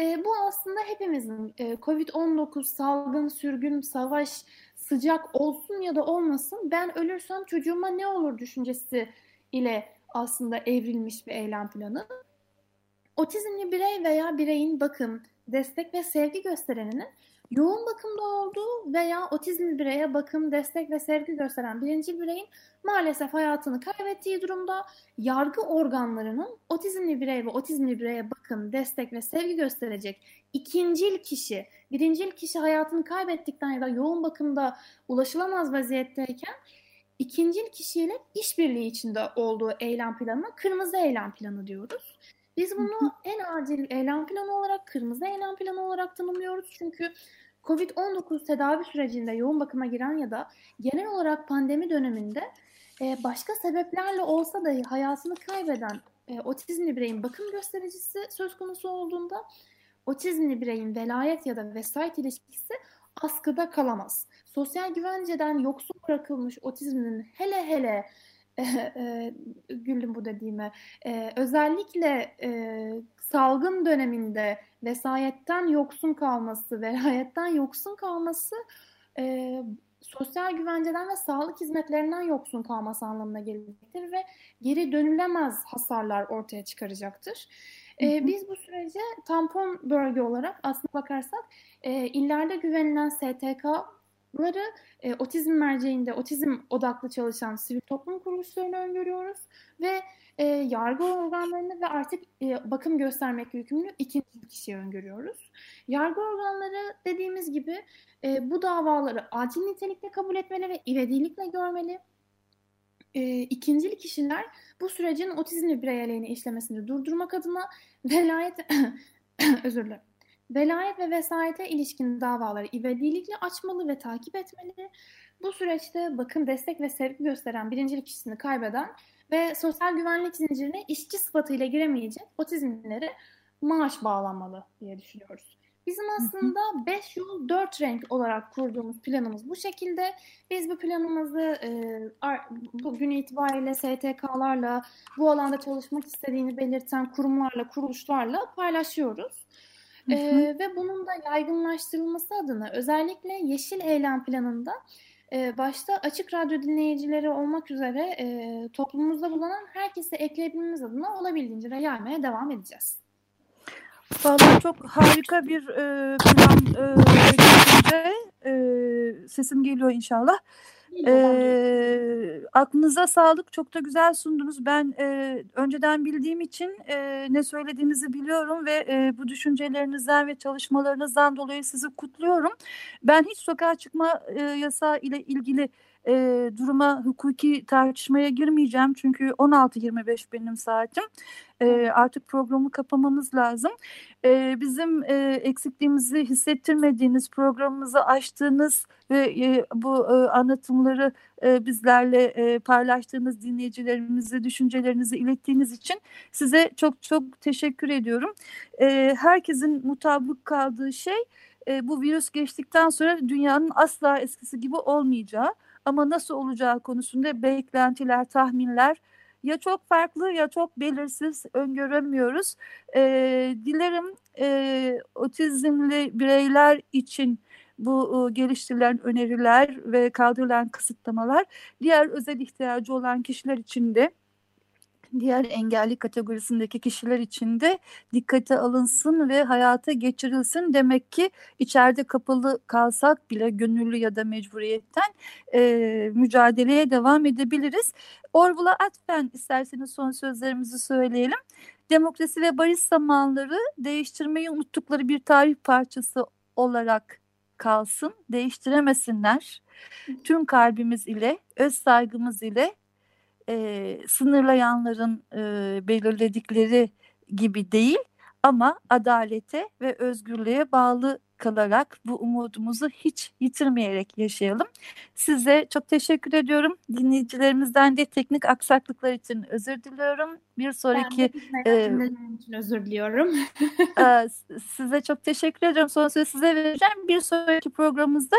E, bu aslında hepimizin e, COVID-19 salgın, sürgün, savaş, sıcak olsun ya da olmasın ben ölürsem çocuğuma ne olur düşüncesi ile aslında evrilmiş bir eylem planı. Otizmli birey veya bireyin bakım, destek ve sevgi göstereninin yoğun bakımda olduğu veya otizmli bireye bakım, destek ve sevgi gösteren birinci bireyin maalesef hayatını kaybettiği durumda yargı organlarının otizmli birey ve otizmli bireye bakım, destek ve sevgi gösterecek ikincil kişi, birincil kişi hayatını kaybettikten ya da yoğun bakımda ulaşılamaz vaziyetteyken ikincil kişiyle işbirliği içinde olduğu eylem planına kırmızı eylem planı diyoruz. Biz bunu en acil eylem planı olarak, kırmızı eylem planı olarak tanımlıyoruz. Çünkü COVID-19 tedavi sürecinde yoğun bakıma giren ya da genel olarak pandemi döneminde e, başka sebeplerle olsa dahi hayatını kaybeden e, otizmli bireyin bakım göstericisi söz konusu olduğunda otizmli bireyin velayet ya da vesayet ilişkisi askıda kalamaz. Sosyal güvenceden yoksun bırakılmış otizminin hele hele e, e, güldüm bu dediğime e, özellikle e, salgın döneminde vesayetten yoksun kalması, velayetten yoksun kalması e, sosyal güvenceden ve sağlık hizmetlerinden yoksun kalması anlamına gelecektir ve geri dönülemez hasarlar ortaya çıkaracaktır. E, biz bu sürece tampon bölge olarak aslına bakarsak e, illerde güvenilen STK'ları e, otizm merceğinde otizm odaklı çalışan sivil toplum kuruluşlarını öngörüyoruz ve e, yargı organlarını ve artık e, bakım göstermek yükümlü ikinci kişiyi öngörüyoruz. Yargı organları dediğimiz gibi e, bu davaları acil nitelikte kabul etmeli ve ivedilikle görmeli. E, ikincil kişiler bu sürecin otizmli birey aleyhine işlemesini durdurmak adına velayet özür dilerim. Velayet ve vesayete ilişkin davaları ivedilikle açmalı ve takip etmeli. Bu süreçte bakım, destek ve sevgi gösteren birincilik kişisini kaybeden ve sosyal güvenlik zincirine işçi sıfatıyla giremeyecek otizmlilere maaş bağlanmalı diye düşünüyoruz. Bizim aslında 5 yol 4 renk olarak kurduğumuz planımız bu şekilde. Biz bu planımızı e, bugün itibariyle STK'larla bu alanda çalışmak istediğini belirten kurumlarla, kuruluşlarla paylaşıyoruz. Hı hı. E, ve bunun da yaygınlaştırılması adına özellikle Yeşil Eylem Planı'nda e, başta açık radyo dinleyicileri olmak üzere e, toplumumuzda bulunan herkese ekleyebilmemiz adına olabildiğince yaymaya devam edeceğiz. Vallahi çok harika bir e, plan e, e, sesim geliyor inşallah. E, aklınıza sağlık. Çok da güzel sundunuz. Ben e, önceden bildiğim için e, ne söylediğinizi biliyorum ve e, bu düşüncelerinizden ve çalışmalarınızdan dolayı sizi kutluyorum. Ben hiç sokağa çıkma e, yasağı ile ilgili e, duruma hukuki tartışmaya girmeyeceğim. Çünkü 16.25 benim saatim. E, artık programı kapamamız lazım. E, bizim e, eksikliğimizi hissettirmediğiniz, programımızı açtığınız ve e, bu e, anlatımları e, bizlerle e, paylaştığınız dinleyicilerimize düşüncelerinizi ilettiğiniz için size çok çok teşekkür ediyorum. E, herkesin mutabık kaldığı şey e, bu virüs geçtikten sonra dünyanın asla eskisi gibi olmayacağı. Ama nasıl olacağı konusunda beklentiler, tahminler ya çok farklı ya çok belirsiz öngöremiyoruz. E, dilerim e, otizmli bireyler için bu e, geliştirilen öneriler ve kaldırılan kısıtlamalar diğer özel ihtiyacı olan kişiler için de diğer engelli kategorisindeki kişiler için de dikkate alınsın ve hayata geçirilsin. Demek ki içeride kapalı kalsak bile gönüllü ya da mecburiyetten e, mücadeleye devam edebiliriz. Orwell'a atfen isterseniz son sözlerimizi söyleyelim. Demokrasi ve barış zamanları değiştirmeyi unuttukları bir tarih parçası olarak kalsın, değiştiremesinler. Tüm kalbimiz ile, öz saygımız ile e, sınırlayanların e, belirledikleri gibi değil ama adalete ve özgürlüğe bağlı kalarak bu umudumuzu hiç yitirmeyerek yaşayalım. Size çok teşekkür ediyorum. Dinleyicilerimizden de teknik aksaklıklar için özür diliyorum. Bir sonraki ben de e, için özür diliyorum. e, size çok teşekkür ediyorum. Sonra söz size vereceğim. Bir sonraki programımızda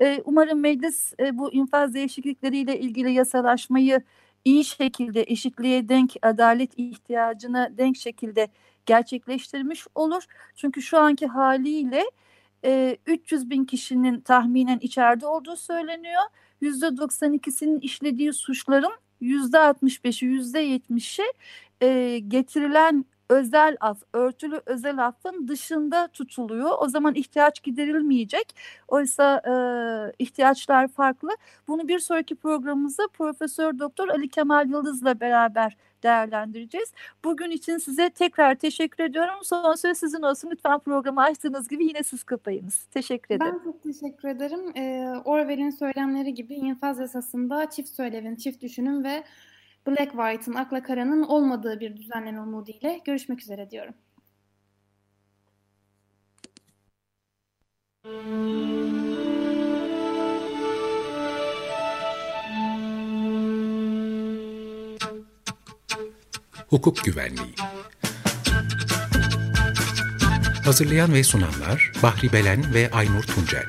e, umarım meclis e, bu infaz değişiklikleriyle ilgili yasalaşmayı iyi şekilde eşitliğe denk adalet ihtiyacına denk şekilde gerçekleştirmiş olur. Çünkü şu anki haliyle e, 300 bin kişinin tahminen içeride olduğu söyleniyor. %92'sinin işlediği suçların %65'i %70'i e, getirilen özel af, örtülü özel affın dışında tutuluyor. O zaman ihtiyaç giderilmeyecek. Oysa e, ihtiyaçlar farklı. Bunu bir sonraki programımızda Profesör Doktor Ali Kemal Yıldız'la beraber değerlendireceğiz. Bugün için size tekrar teşekkür ediyorum. Son söz sizin olsun. Lütfen programı açtığınız gibi yine siz kapayınız. Teşekkür ederim. Ben çok teşekkür ederim. Ee, Orwell'in söylemleri gibi infaz yasasında çift söylevin, çift düşünün ve Black White'ın, akla karanın olmadığı bir düzenleme umudu ile görüşmek üzere diyorum. Hukuk Güvenliği Hazırlayan ve sunanlar Bahri Belen ve Aynur Tuncel